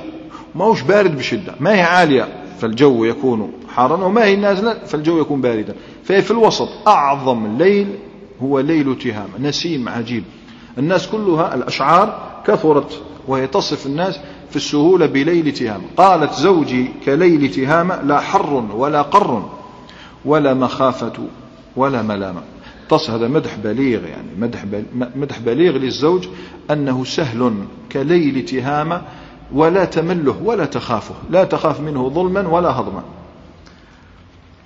ما هوش بارد بشدة. ما هي عالية فالجو يكون حارا وما هي نازلة فالجو يكون باردا. فهي في الوسط. أعظم الليل هو ليل تهامة. نسيم عجيب. الناس كلها الأشعار كثرت وهي تصف الناس في السهولة بليل تهامة. قالت زوجي كليل تهامة لا حر ولا قر ولا مخافة ولا ملامة. تص هذا مدح بليغ يعني مدح مدح بليغ للزوج أنه سهل كليل تهامة ولا تمله ولا تخافه لا تخاف منه ظلما ولا هضما.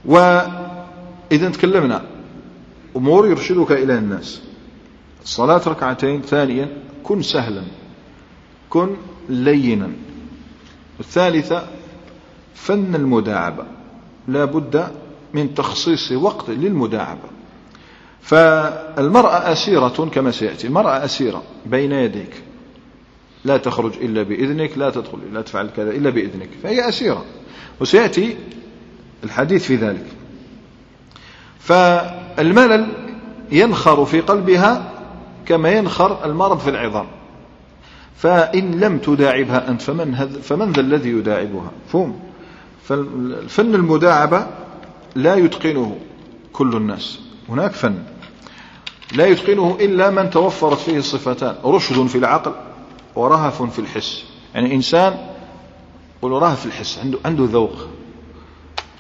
وإذا تكلمنا أمور يرشدك إلى الناس. صلاة ركعتين ثانيا كن سهلا كن لينا. الثالثة فن المداعبة. لا بد من تخصيص وقت للمداعبة. فالمرأة أسيرة كما سيأتي. المرأة أسيرة بين يديك. لا تخرج إلا بإذنك لا تدخل لا تفعل كذا إلا بإذنك. فهي أسيرة. وسيأتي الحديث في ذلك. فالملل ينخر في قلبها كما ينخر المرض في العظام. فإن لم تداعبها أنت فمن, فمن ذا الذي يداعبها؟ فهم. فالفن المداعبة لا يتقنه كل الناس. هناك فن لا يتقنه إلا من توفرت فيه الصفتان رشد في العقل ورهف في الحس. يعني إنسان قل رهف في الحس عنده عنده ذوق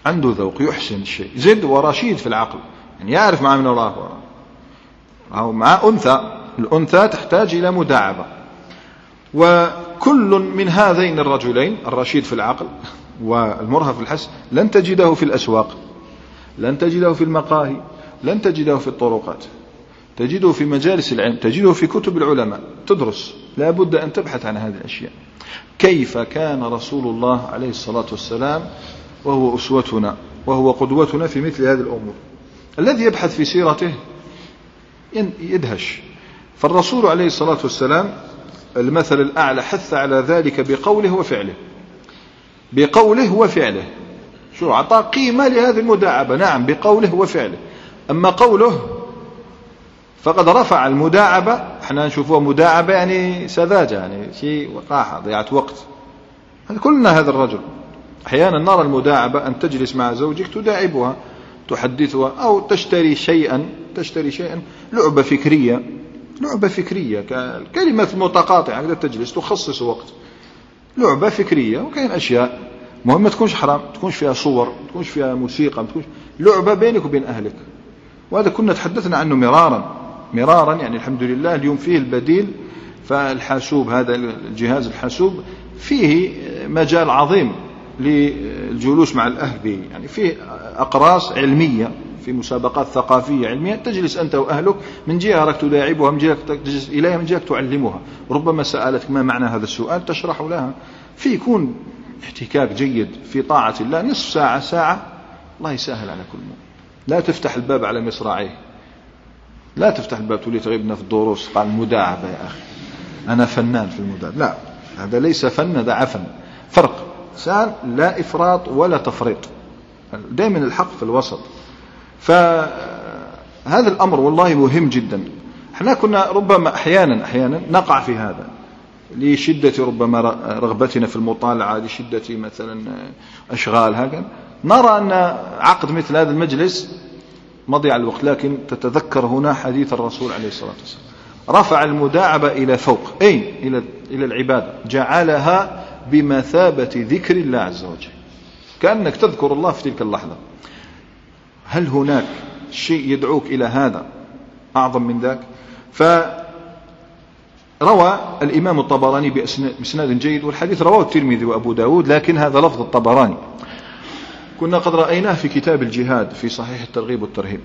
عنده ذوق يحسن الشيء. زد ورشيد في العقل يعني يعرف مع من وراه. أو مع أنثى الأنثى تحتاج إلى مداعبة. وكل من هذين الرجلين الرشيد في العقل والمرهف في الحس لن تجده في الأسواق لن تجده في المقاهي. لن تجده في الطرقات. تجده في مجالس العلم تجده في كتب العلماء. تدرس. لا بد أن تبحث عن هذه الأشياء. كيف كان رسول الله عليه الصلاة والسلام وهو أسوتنا وهو قدوتنا في مثل هذه الأمور؟ الذي يبحث في سيرته يدهش. فالرسول عليه الصلاة والسلام المثل الأعلى حث على ذلك بقوله وفعله. بقوله وفعله. شو أعطى قيمة لهذه المداعبة. نعم بقوله وفعله. أما قوله فقد رفع المداعبة إحنا نشوفوها مداعبة يعني سذاجة يعني شيء وقاحة ضيعة وقت. كلنا هذا الرجل. أحيانا نرى المداعبة أن تجلس مع زوجك تداعبها تحدثها أو تشتري شيئا تشتري شيئا لعبة فكرية لعبة فكرية كلمة متقاطعة يعني تجلس تخصص وقت. لعبة فكرية وكاين أشياء. مهم ما تكونش حرام تكونش فيها صور تكونش فيها موسيقى تكونش. لعبة بينك وبين أهلك. وهذا كنا تحدثنا عنه مرارا. مرارا يعني الحمد لله اليوم فيه البديل فالحاسوب هذا الجهاز الحاسوب فيه مجال عظيم للجلوس مع الأهل به يعني فيه أقراص علمية في مسابقات ثقافية علمية تجلس أنت وأهلك من جهة راك تداعبها من جهة تجلس إليها من جهة تعلمها. ربما سألتك ما معنى هذا السؤال تشرح لها. في يكون احتكاك جيد في طاعة الله نصف ساعة ساعة الله يسهل على كل مؤمن. لا تفتح الباب على مصراعيه. لا تفتح الباب تقول لي تغيبنا في الدروس. قال مداعبة يا أخي. أنا فنان في المداعبة لا هذا ليس فن هذا عفن. فرق. سأل لا إفراط ولا تفريط. دائما الحق في الوسط. فهذا الأمر والله مهم جدا. إحنا كنا ربما أحيانا أحيانا نقع في هذا. لشدة ربما رغبتنا في المطالعة لشدة مثلا أشغال هكذا. نرى أن عقد مثل هذا المجلس مضيع الوقت لكن تتذكر هنا حديث الرسول عليه الصلاة والسلام. رفع المداعبة إلى فوق أي إلى إلى العبادة. جعلها بمثابة ذكر الله عز وجل. كأنك تذكر الله في تلك اللحظة. هل هناك شيء يدعوك إلى هذا؟ أعظم من ذاك. فروى الإمام الطبراني بإسناد جيد والحديث رواه الترمذي وأبو داود لكن هذا لفظ الطبراني. كنا قد رأيناه في كتاب الجهاد في صحيح الترغيب والترهيب.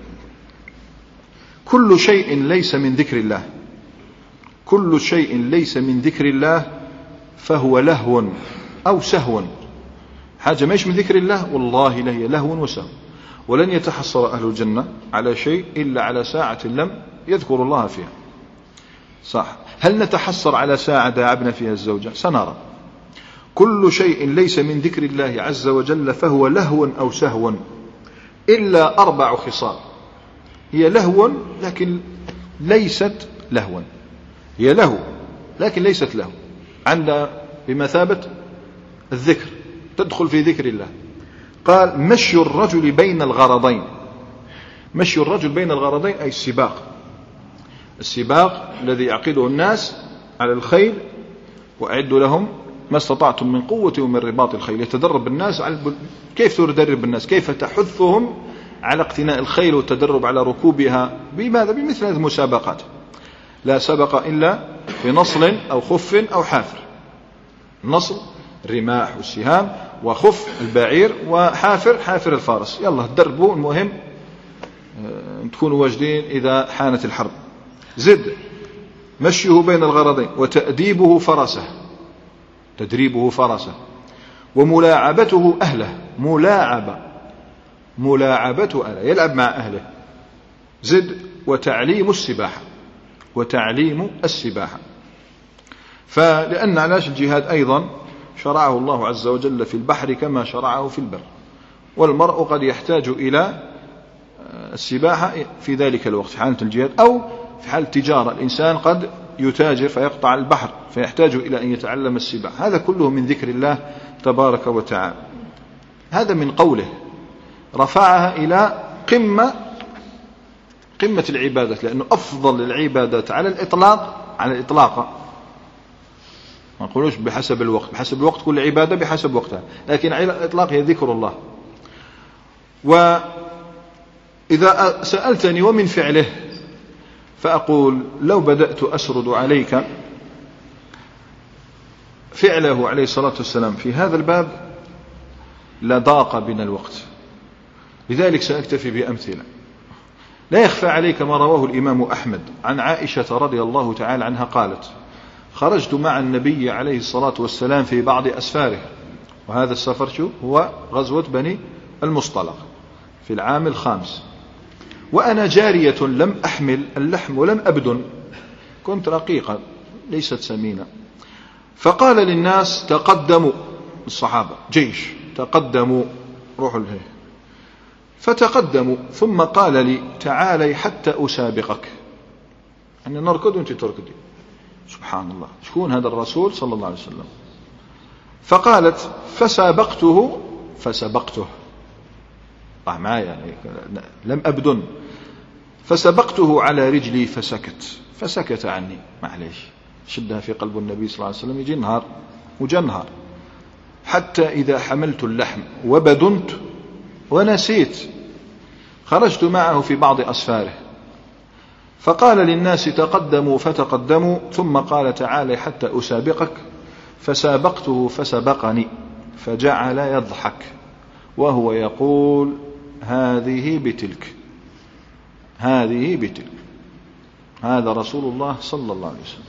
كل شيء ليس من ذكر الله. كل شيء ليس من ذكر الله فهو لهو أو سهو. حاجة ماش من ذكر الله؟ والله لهي لهو وسهو. ولن يتحصر أهل الجنة على شيء إلا على ساعة لم يذكر الله فيها. صح. هل نتحصر على ساعة داعبنا فيها الزوجة؟ سنرى. كل شيء ليس من ذكر الله عز وجل فهو لهو أو سهو إلا أربع خصال. هي لهو لكن ليست لهوا هي له لكن ليست له عند بمثابة الذكر تدخل في ذكر الله. قال مشي الرجل بين الغرضين. مشي الرجل بين الغرضين أي السباق. السباق الذي يعقده الناس على الخيل وأعدوا لهم ما استطعتم من قوة ومن رباط الخيل. يتدرب الناس على كيف تدرب الناس؟ كيف تحثهم على اقتناء الخيل والتدرب على ركوبها؟ بماذا؟ بمثل هذه المسابقات. لا سبق إلا بنصل أو خف أو حافر. نصل الرماح والسهام وخف البعير وحافر حافر الفارس. يلا دربوا المهم آه، تكونوا واجدين إذا حانت الحرب. زد مشيه بين الغرضين وتأديبه فرسه. تدريبه فرسه. وملاعبته أهله. ملاعبة ملاعبته أهله. يلعب مع أهله. زد وتعليم السباحة. وتعليم السباحة. فلأن علاش الجهاد أيضا شرعه الله عز وجل في البحر كما شرعه في البر. والمرء قد يحتاج إلى السباحة في ذلك الوقت. في حالة الجهاد أو في حال التجارة الإنسان قد يتاجر فيقطع البحر فيحتاج إلى أن يتعلم السباحة. هذا كله من ذكر الله تبارك وتعالى. هذا من قوله. رفعها إلى قمة قمة العبادة لأنه أفضل العبادات على الإطلاق على الإطلاق. ما نقولوش بحسب الوقت. بحسب الوقت كل عبادة بحسب وقتها. لكن على الإطلاق هي ذكر الله. وإذا سألتني ومن فعله فأقول لو بدأت أسرد عليك فعله عليه الصلاة والسلام في هذا الباب لضاق بنا الوقت. لذلك سأكتفي بأمثلة. لا يخفى عليك ما رواه الإمام أحمد عن عائشة رضي الله تعالى عنها قالت خرجت مع النبي عليه الصلاة والسلام في بعض أسفاره وهذا السفر شو؟ هو غزوة بني المصطلق في العام الخامس. وأنا جارية لم أحمل اللحم ولم أبدن. كنت رقيقا ليست سمينة. فقال للناس تقدموا. الصحابة جيش تقدموا. روحوا له فتقدموا ثم قال لي تعالي حتى أسابقك. أن نركض وأنت تركضي. سبحان الله. شكون هذا الرسول صلى الله عليه وسلم؟ فقالت فسابقته فسبقته. طيب معايا. يعني لم أبدن. فسبقته على رجلي فسكت. فسكت عني. معليش. شدها في قلب النبي صلى الله عليه وسلم يجي نهار وجا نهار. حتى إذا حملت اللحم وبدنت ونسيت خرجت معه في بعض أسفاره. فقال للناس تقدموا فتقدموا ثم قال تعالى حتى أسابقك. فسابقته فسبقني فجعل يضحك. وهو يقول هذه بتلك. هذه بتلك. هذا رسول الله صلى الله عليه وسلم.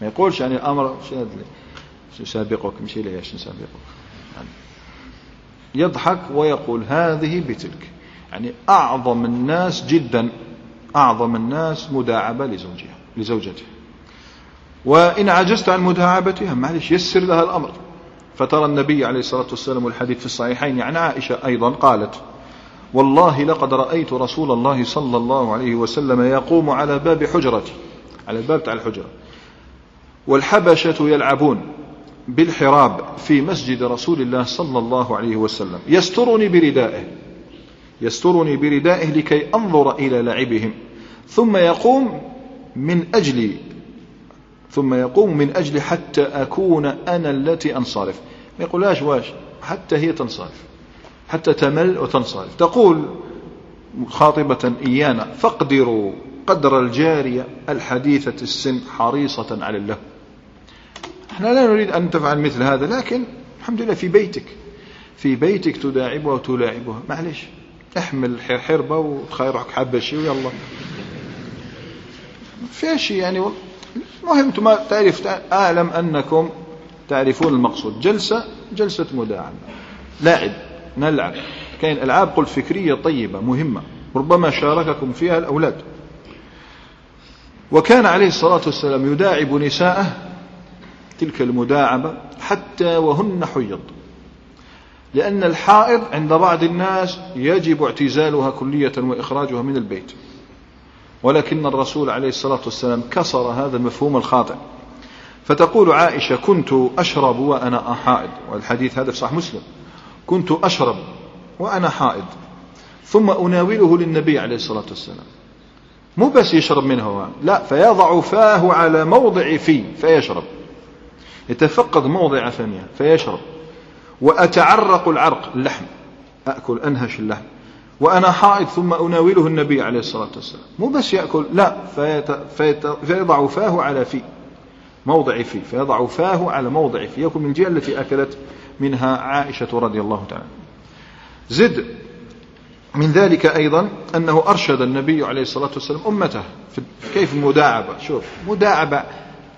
ما يقولش يعني الأمر سابقك مش ليش نسابقك يعني يضحك ويقول هذه بتلك. يعني أعظم الناس جدا أعظم الناس مداعبة لزوجها لزوجته. وإن عجزت عن مداعبتها معلش يسر لها الأمر. فترى النبي عليه الصلاة والسلام والحديث في الصحيحين عن عائشة أيضا قالت والله لقد رأيت رسول الله صلى الله عليه وسلم يقوم على باب حجرتي على الباب تاع الحجرة. والحبشة يلعبون بالحراب في مسجد رسول الله صلى الله عليه وسلم. يسترني بردائه يسترني بردائه لكي أنظر إلى لعبهم. ثم يقوم من أجلي ثم يقوم من أجل حتى أكون أنا التي أنصرف. ما يقولهاش واش؟ حتى هي تنصرف. حتى تمل وتنصرف. تقول خاطبة إيانا فاقدروا قدر الجارية الحديثة السن حريصة على الله. إحنا لا نريد أن تفعل مثل هذا لكن الحمد لله في بيتك. في بيتك تداعبها وتلاعبها. معلش احمل حربة وتخير روحك حبشي ويلا. في شيء يعني المهم أنتم تعرف أعلم أنكم تعرفون المقصود. جلسة جلسة مداعبة لاعب. نلعب. كاين ألعاب قلت فكرية طيبة مهمة. ربما شارككم فيها الأولاد. وكان عليه الصلاة والسلام يداعب نساءه تلك المداعبة حتى وهن حيض. لأن الحائض عند بعض الناس يجب اعتزالها كلية وإخراجها من البيت. ولكن الرسول عليه الصلاة والسلام كسر هذا المفهوم الخاطئ. فتقول عائشة كنت أشرب وأنا حائض. والحديث هذا في صحيح مسلم. كنت أشرب وأنا حائض. ثم أناوله للنبي عليه الصلاة والسلام. مو بس يشرب منه لا فيضع فاه على موضع فيه فيشرب. يتفقد موضع فمه فيشرب. وأتعرق العرق اللحم. أكل أنهش اللحم. وأنا حائض ثم أناوله النبي عليه الصلاة والسلام. مو بس يأكل لا فيت فيت فيضع فاه على فيه موضع فيه فيضع فاه على موضع فيه يأكل من الجهة التي أكلت منها عائشة رضي الله تعالى زد من ذلك أيضا أنه أرشد النبي عليه الصلاة والسلام أمته في كيف المداعبة. شوف مداعبة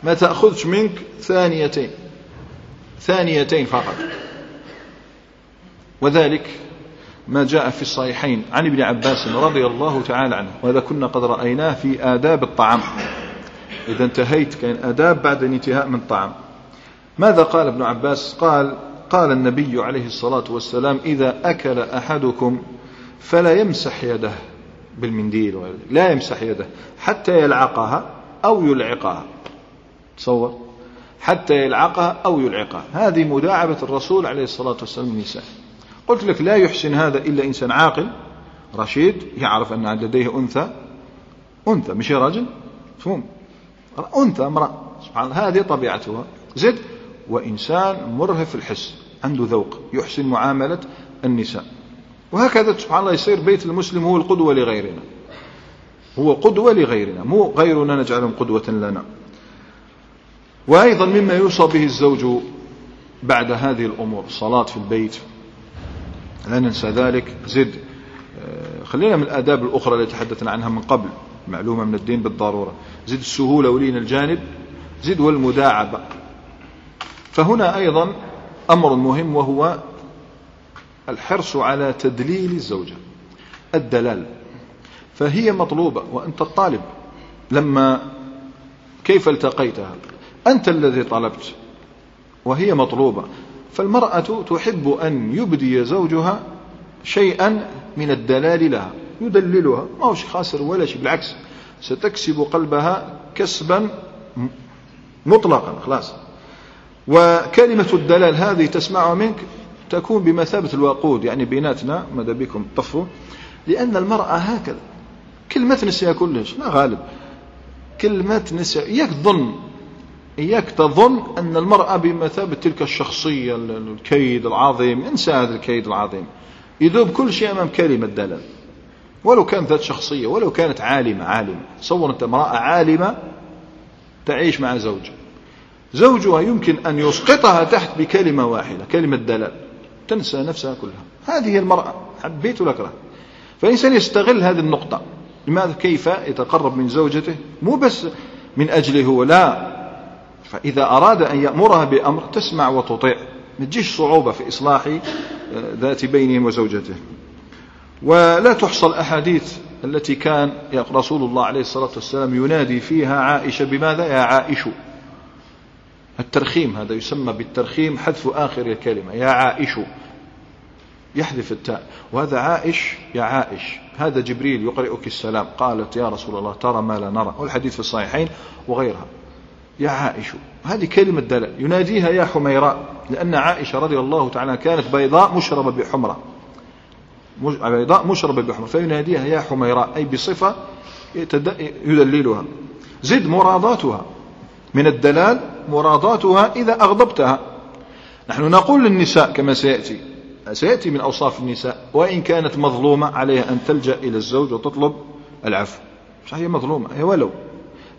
ما تأخذش منك ثانيتين ثانيتين فقط. وذلك ما جاء في الصحيحين عن ابن عباس رضي الله تعالى عنه وهذا كنا قد رأيناه في آداب الطعام. إذا انتهيت كان آداب بعد الانتهاء من الطعام ماذا قال ابن عباس؟ قال قال النبي عليه الصلاة والسلام إذا أكل أحدكم فلا يمسح يده بالمنديل لا يمسح يده حتى يلعقها أو يلعقها. تصور. حتى يلعقها أو يلعقها. هذه مداعبة الرسول عليه الصلاة والسلام النساء. قلت لك لا يحسن هذا إلا إنسان عاقل رشيد يعرف أن لديه أنثى. أنثى مش رجل فهم أنثى امرأة. سبحان الله هذه طبيعتها. زد وإنسان مرهف الحس. عنده ذوق يحسن معاملة النساء. وهكذا سبحان الله يصير بيت المسلم هو القدوة لغيرنا. هو قدوة لغيرنا مو غيرنا نجعلهم قدوة لنا. وأيضا مما يوصى به الزوج بعد هذه الأمور الصلاة في البيت. لا ننسى ذلك. زد آه، خلينا من الآداب الأخرى التي تحدثنا عنها من قبل معلومة من الدين بالضرورة. زد السهولة ولين الجانب زد والمداعبة. فهنا أيضا أمر مهم وهو الحرص على تدليل الزوجة الدلال. فهي مطلوبة وأنت الطالب. لما كيف التقيتها؟ أنت الذي طلبت وهي مطلوبة. فالمرأة تحب أن يبدي زوجها شيئا من الدلال لها يدللها. ما هو شيء خاسر ولا شيء بالعكس ستكسب قلبها كسبا مطلقا خلاص. وكلمة الدلال هذه تسمعها منك تكون بمثابة الوقود يعني بيناتنا ماذا بكم؟ طفوا لأن المرأة هكذا. كلمة نسيها كلش لا غالب. كلمة نسيها إياك تظن إياك تظن أن المرأة بمثابة تلك الشخصية الكيد العظيم. انسى هذا الكيد العظيم. يذوب كل شيء أمام كلمة دلال. ولو كانت ذات شخصية ولو كانت عالمة عالمة. تصور أنت امرأة عالمة تعيش مع زوج زوجها يمكن أن يسقطها تحت بكلمة واحدة كلمة دلال. تنسى نفسها كلها. هذه المرأة حبيت ولا فالإنسان يستغل هذه النقطة. لماذا؟ كيف؟ يتقرب من زوجته. مو بس من أجله هو لا. فإذا أراد أن يأمرها بأمر تسمع وتطيع. ما تجيش صعوبة في إصلاح آه، ذات بينه وزوجته. ولا تحصى الأحاديث التي كان رسول الله عليه الصلاة والسلام ينادي فيها عائشة بماذا؟ يا عائش الترخيم هذا يسمى بالترخيم حذف آخر الكلمة يا عائش. يحذف التاء وهذا عائش يا عائش. هذا جبريل يقرئك السلام قالت يا رسول الله ترى ما لا نرى والحديث في الصحيحين وغيرها. يا عائش هذه كلمة دلال يناديها يا حميراء لأن عائشة رضي الله تعالى كانت بيضاء مشربة بحمرة بيضاء مشربة بحمرة فيناديها يا حميراء أي بصفة يدللها. زد مراداتها. من الدلال مراداتها إذا أغضبتها. نحن نقول للنساء كما سيأتي سيأتي من أوصاف النساء وإن كانت مظلومة عليها أن تلجأ إلى الزوج وتطلب العفو. صحيح مظلومة هي ولو.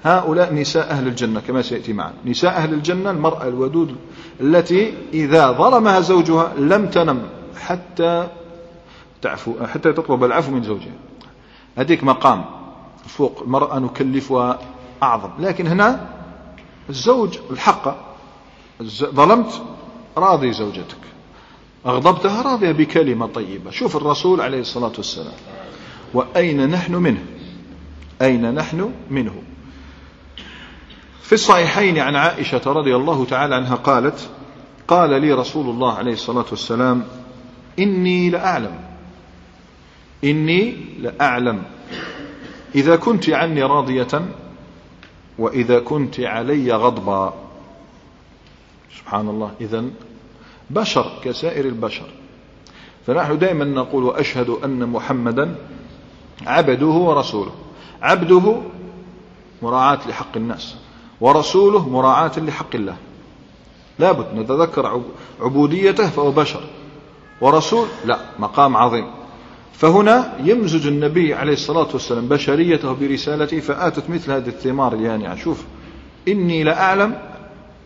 هؤلاء نساء أهل الجنة كما سيأتي معنا. نساء أهل الجنة المرأة الودود التي إذا ظلمها زوجها لم تنم حتى تعفو حتى تطلب العفو من زوجها. هذيك مقام فوق المرأة نكلفها أعظم. لكن هنا الزوج الحق. ظلمت راضي زوجتك. أغضبتها راضية بكلمة طيبة. شوف الرسول عليه الصلاة والسلام. وأين نحن منه؟ أين نحن منه؟ في الصحيحين عن عائشة رضي الله تعالى عنها قالت قال لي رسول الله عليه الصلاة والسلام إني لأعلم. إني لأعلم. إذا كنت عني راضية وإذا كنت علي غضبا. سبحان الله. إذا بشر كسائر البشر. فنحن دائما نقول وأشهد أن محمدا عبده ورسوله. عبده مراعاة لحق الناس ورسوله مراعاة لحق الله. لابد نتذكر عبوديته فهو بشر. ورسول لا مقام عظيم. فهنا يمزج النبي عليه الصلاة والسلام بشريته برسالته فآتت مثل هذه الثمار اليانعة شوف إني لأعلم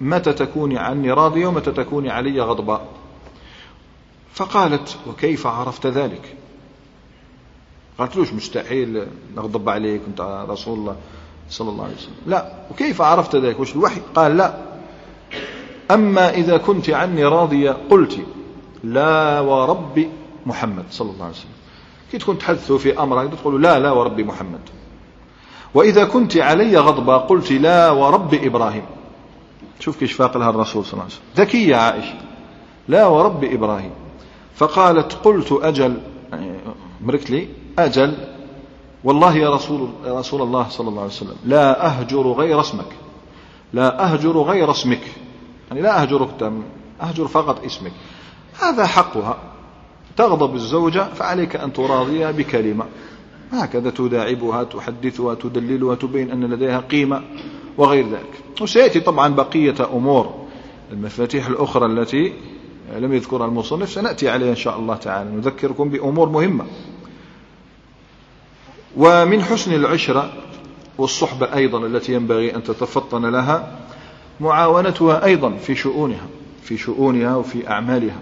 متى تكوني عني راضية ومتى تكوني علي غضباء. فقالت وكيف عرفت ذلك؟ قالت لوش مستحيل نغضب عليك أنت رسول الله صلى الله عليه وسلم. لا وكيف عرفت ذلك؟ وش الوحي؟ قال لا. أما إذا كنت عني راضية قلت لا ورب محمد صلى الله عليه وسلم. كي تكون تحدثوا في أمر تقولوا لا لا ورب محمد. وإذا كنت علي غضبة قلت لا ورب إبراهيم. شوف كيف فاق لها الرسول صلى الله عليه وسلم. ذكية عائشة. لا ورب إبراهيم. فقالت قلت أجل يعني مركت لي أجل. والله يا رسول, رسول الله صلى الله عليه وسلم لا أهجر غير اسمك. لا أهجر غير اسمك. يعني لا أهجرك أهجر فقط اسمك. هذا حقها. تغضب الزوجة فعليك أن تراضيها بكلمة. هكذا تداعبها تحدثها تدللها تبين أن لديها قيمة وغير ذلك. وسيأتي طبعا بقية أمور. المفاتيح الأخرى التي لم يذكرها المصنف سنأتي عليها إن شاء الله تعالى. نذكركم بأمور مهمة. ومن حسن العشرة والصحبة أيضا التي ينبغي أن تتفطن لها معاونتها أيضا في شؤونها في شؤونها وفي أعمالها.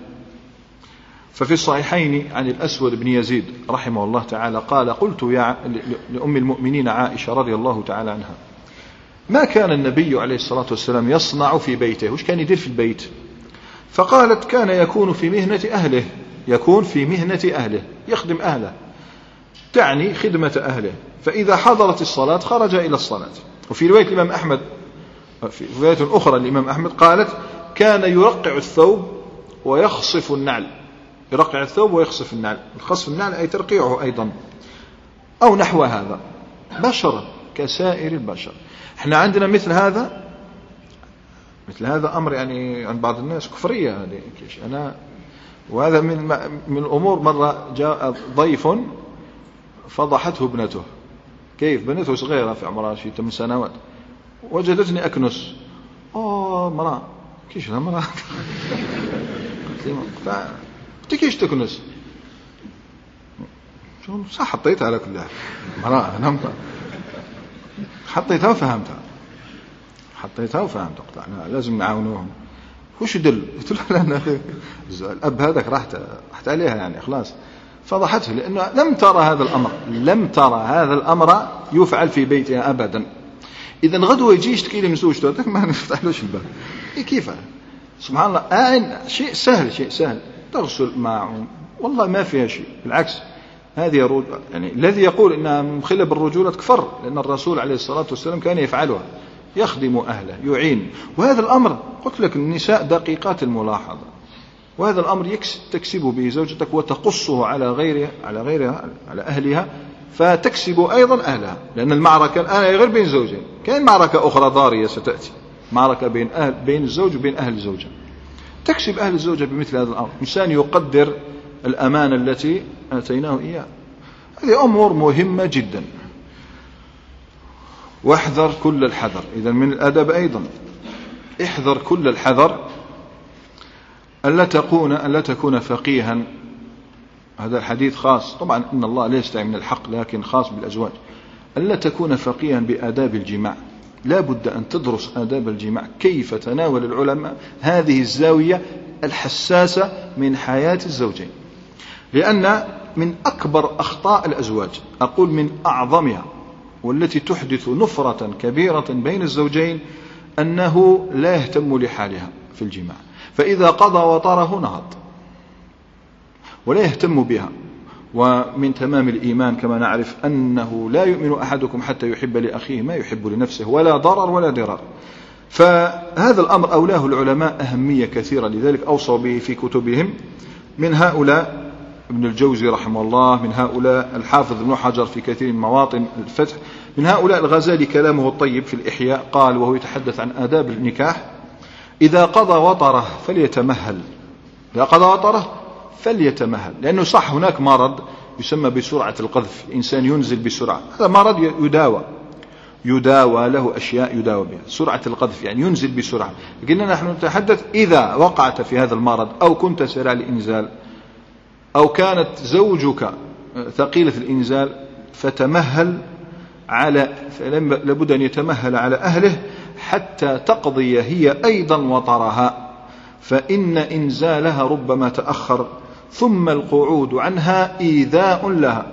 ففي الصحيحين عن الأسود بن يزيد رحمه الله تعالى قال قلت يا لأم المؤمنين عائشة رضي الله تعالى عنها ما كان النبي عليه الصلاة والسلام يصنع في بيته؟ وش كان يدير في البيت؟ فقالت كان يكون في مهنة أهله يكون في مهنة أهله يخدم أهله تعني خدمة أهله. فإذا حضرت الصلاة خرج إلى الصلاة. وفي رواية الإمام أحمد في رواية أخرى الإمام أحمد قالت كان يرقع الثوب ويخصف النعل. يرقع الثوب ويخصف النعل. الخصف النعل أي ترقيعه أيضا. أو نحو هذا. بشر كسائر البشر. إحنا عندنا مثل هذا. مثل هذا أمر يعني عند بعض الناس كفرية هذه. أنا وهذا من من الأمور مرة جاء ضيف فضحته ابنته. كيف؟ بنته صغيرة في عمرها شيء ثمان سنوات. وجدتني أكنس. أوه مرأة كيش مرأة [laughs] قلت كيش تكنس صح حطيتها على كل حال مرأة أنا حطيتها وفهمتها. حطيتها وفهمتها قلت أنا لازم نعاونوهم وش يدل؟ قلت له لأن الأب هذاك راحت راحت عليها يعني خلاص. فضحته لأنه لم ترى هذا الأمر. لم ترى هذا الأمر يفعل في بيتها أبدا. إذا غدوة يجي يشتكي لي من زوجته ما نفتحلوش الباب إيه كيف؟ سبحان الله. آه شيء سهل شيء سهل. تغسل معهم والله ما فيها شيء بالعكس هذه يعني الذي يقول انها مخله بالرجوله كفر لأن الرسول عليه الصلاة والسلام كان يفعلها يخدم أهله يعين وهذا الأمر قلت لك النساء دقيقات الملاحظة وهذا الأمر تكسب به زوجتك وتقصه على غيرها على غيرها على أهلها فتكسب أيضا أهلها لأن المعركة الآن غير بين زوجين كاين معركة أخرى ضارية ستأتي معركة بين أهل بين الزوج وبين أهل الزوجة. تكسب أهل الزوجة بمثل هذا الأمر. إنسان يقدر الامانه التي آتيناه اياها هذه أمور مهمة جدا. واحذر كل الحذر. إذا من الأدب أيضا. احذر كل الحذر. ألا تكون ألا تكون فقيها. هذا الحديث خاص. طبعا إن الله لا يستعي من الحق لكن خاص بالأزواج. ألا تكون فقيها بآداب الجماع. لا بد أن تدرس آداب الجماع. كيف تناول العلماء هذه الزاوية الحساسة من حياة الزوجين؟ لأن من أكبر أخطاء الأزواج أقول من أعظمها والتي تحدث نفرة كبيرة بين الزوجين أنه لا يهتم لحالها في الجماع. فإذا قضى وطره نهض ولا يهتم بها. ومن تمام الإيمان كما نعرف أنه لا يؤمن أحدكم حتى يحب لأخيه ما يحب لنفسه ولا ضرر ولا ضرار. فهذا الأمر أولاه العلماء أهمية كثيرة لذلك أوصوا به في كتبهم. من هؤلاء ابن الجوزي رحمه الله من هؤلاء الحافظ ابن حجر في كثير من مواطن الفتح من هؤلاء الغزالي كلامه الطيب في الإحياء قال وهو يتحدث عن آداب النكاح إذا قضى وطره فليتمهل. إذا قضى وطره فليتمهل. لأنه صح هناك مرض يسمى بسرعة القذف. الإنسان ينزل بسرعة. هذا مرض يداوى. يداوى له أشياء يداوى بها. سرعة القذف يعني ينزل بسرعة. لكننا نحن نتحدث إذا وقعت في هذا المرض أو كنت سريع الإنزال أو كانت زوجك ثقيلة الإنزال فتمهل على لابد أن يتمهل على أهله حتى تقضي هي أيضا وطرها. فإن إنزالها ربما تأخر ثم القعود عنها إيذاء لها.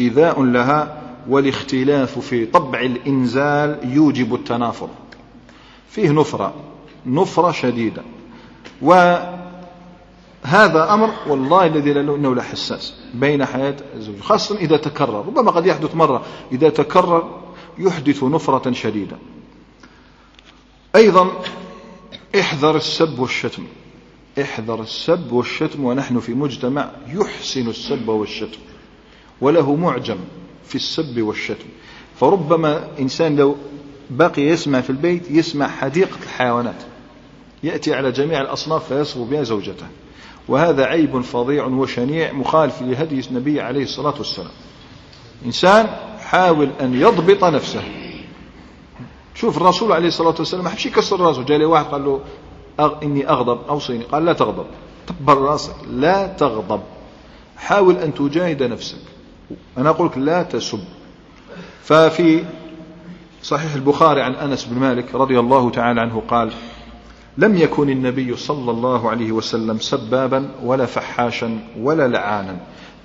إيذاء لها والاختلاف في طبع الإنزال يوجب التنافر. فيه نفرة نفرة شديدة. وهذا أمر والله الذي لا إنه لحساس بين حياة الزوج خاصة إذا تكرر. ربما قد يحدث مرة إذا تكرر يحدث نفرة شديدة. أيضا احذر السب والشتم. احذر السب والشتم ونحن في مجتمع يحسن السب والشتم وله معجم في السب والشتم. فربما إنسان لو بقي يسمع في البيت يسمع حديقة الحيوانات يأتي على جميع الأصناف فيصبو بها زوجته. وهذا عيب فظيع وشنيع مخالف لهدي النبي عليه الصلاة والسلام. إنسان حاول أن يضبط نفسه. شوف الرسول عليه الصلاة والسلام ما حبش يكسر راسه. جاء لي واحد قال له أغ... إني أغضب أوصيني قال لا تغضب. تكبر راسك. لا تغضب. حاول أن تجاهد نفسك. أنا أقول لك لا تسب. ففي صحيح البخاري عن أنس بن مالك رضي الله تعالى عنه قال لم يكن النبي صلى الله عليه وسلم سبابا ولا فحاشا ولا لعانا.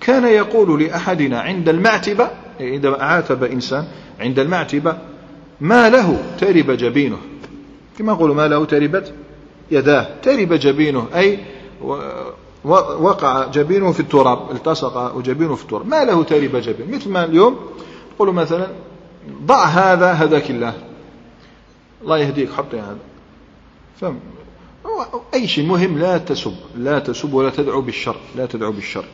كان يقول لأحدنا عند المعتبة عندما عاتب إنسان عند المعتبة ما له ترب جبينه. كما يقول ما له تربت يداه ترب جبينه أي وقع جبينه في التراب التصق جبينه في التراب. ما له ترب جبين؟ مثل ما اليوم يقولوا مثلا ضع هذا هداك الله. الله يهديك حطي هذا. فهم؟ أي شيء مهم لا تسب لا تسب ولا تدعو بالشر لا تدعو بالشر.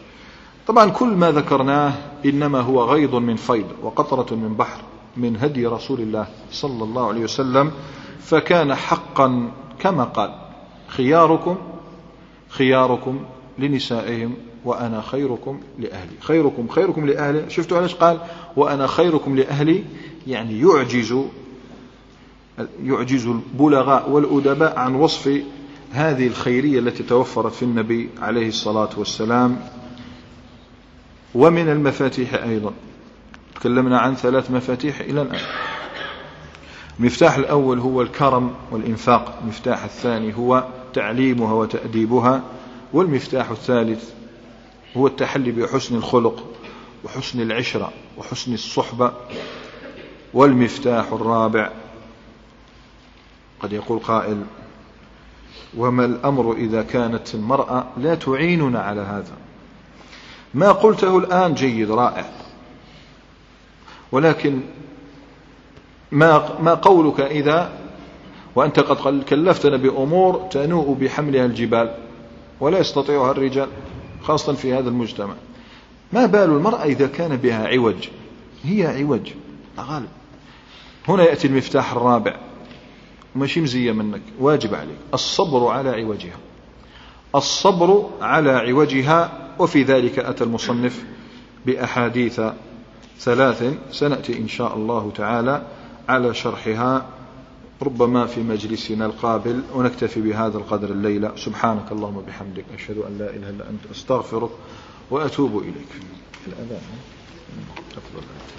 طبعا كل ما ذكرناه إنما هو غيض من فيض وقطرة من بحر من هدي رسول الله صلى الله عليه وسلم فكان حقا كما قال خياركم خياركم لنسائهم وأنا خيركم لأهلي. خيركم خيركم لأهلي. شفتوا علاش قال؟ وأنا خيركم لأهلي. يعني يعجز يعجز البلغاء والأدباء عن وصف هذه الخيرية التي توفرت في النبي عليه الصلاة والسلام. ومن المفاتيح أيضا. تكلمنا عن ثلاث مفاتيح إلى الآن. المفتاح الأول هو الكرم والإنفاق المفتاح الثاني هو تعليمها وتأديبها والمفتاح الثالث هو التحلي بحسن الخلق وحسن العشرة وحسن الصحبة. والمفتاح الرابع قد يقول قائل وما الأمر إذا كانت المرأة لا تعيننا على هذا؟ ما قلته الآن جيد رائع ولكن ما ما قولك إذا وأنت قد كلفتنا بأمور تنوء بحملها الجبال ولا يستطيعها الرجال خاصة في هذا المجتمع. ما بال المرأة إذا كان بها عوج؟ هي عوج غالب. هنا يأتي المفتاح الرابع. ماشي مزية منك واجب عليك. الصبر على عوجها. الصبر على عوجها وفي ذلك أتى المصنف بأحاديث ثلاث سنأتي إن شاء الله تعالى. على شرحها. ربما في مجلسنا القابل ونكتفي بهذا القدر الليلة. سبحانك اللهم وبحمدك. أشهد أن لا إله إلا أنت. أستغفرك وأتوب إليك. الأذان. أفضل.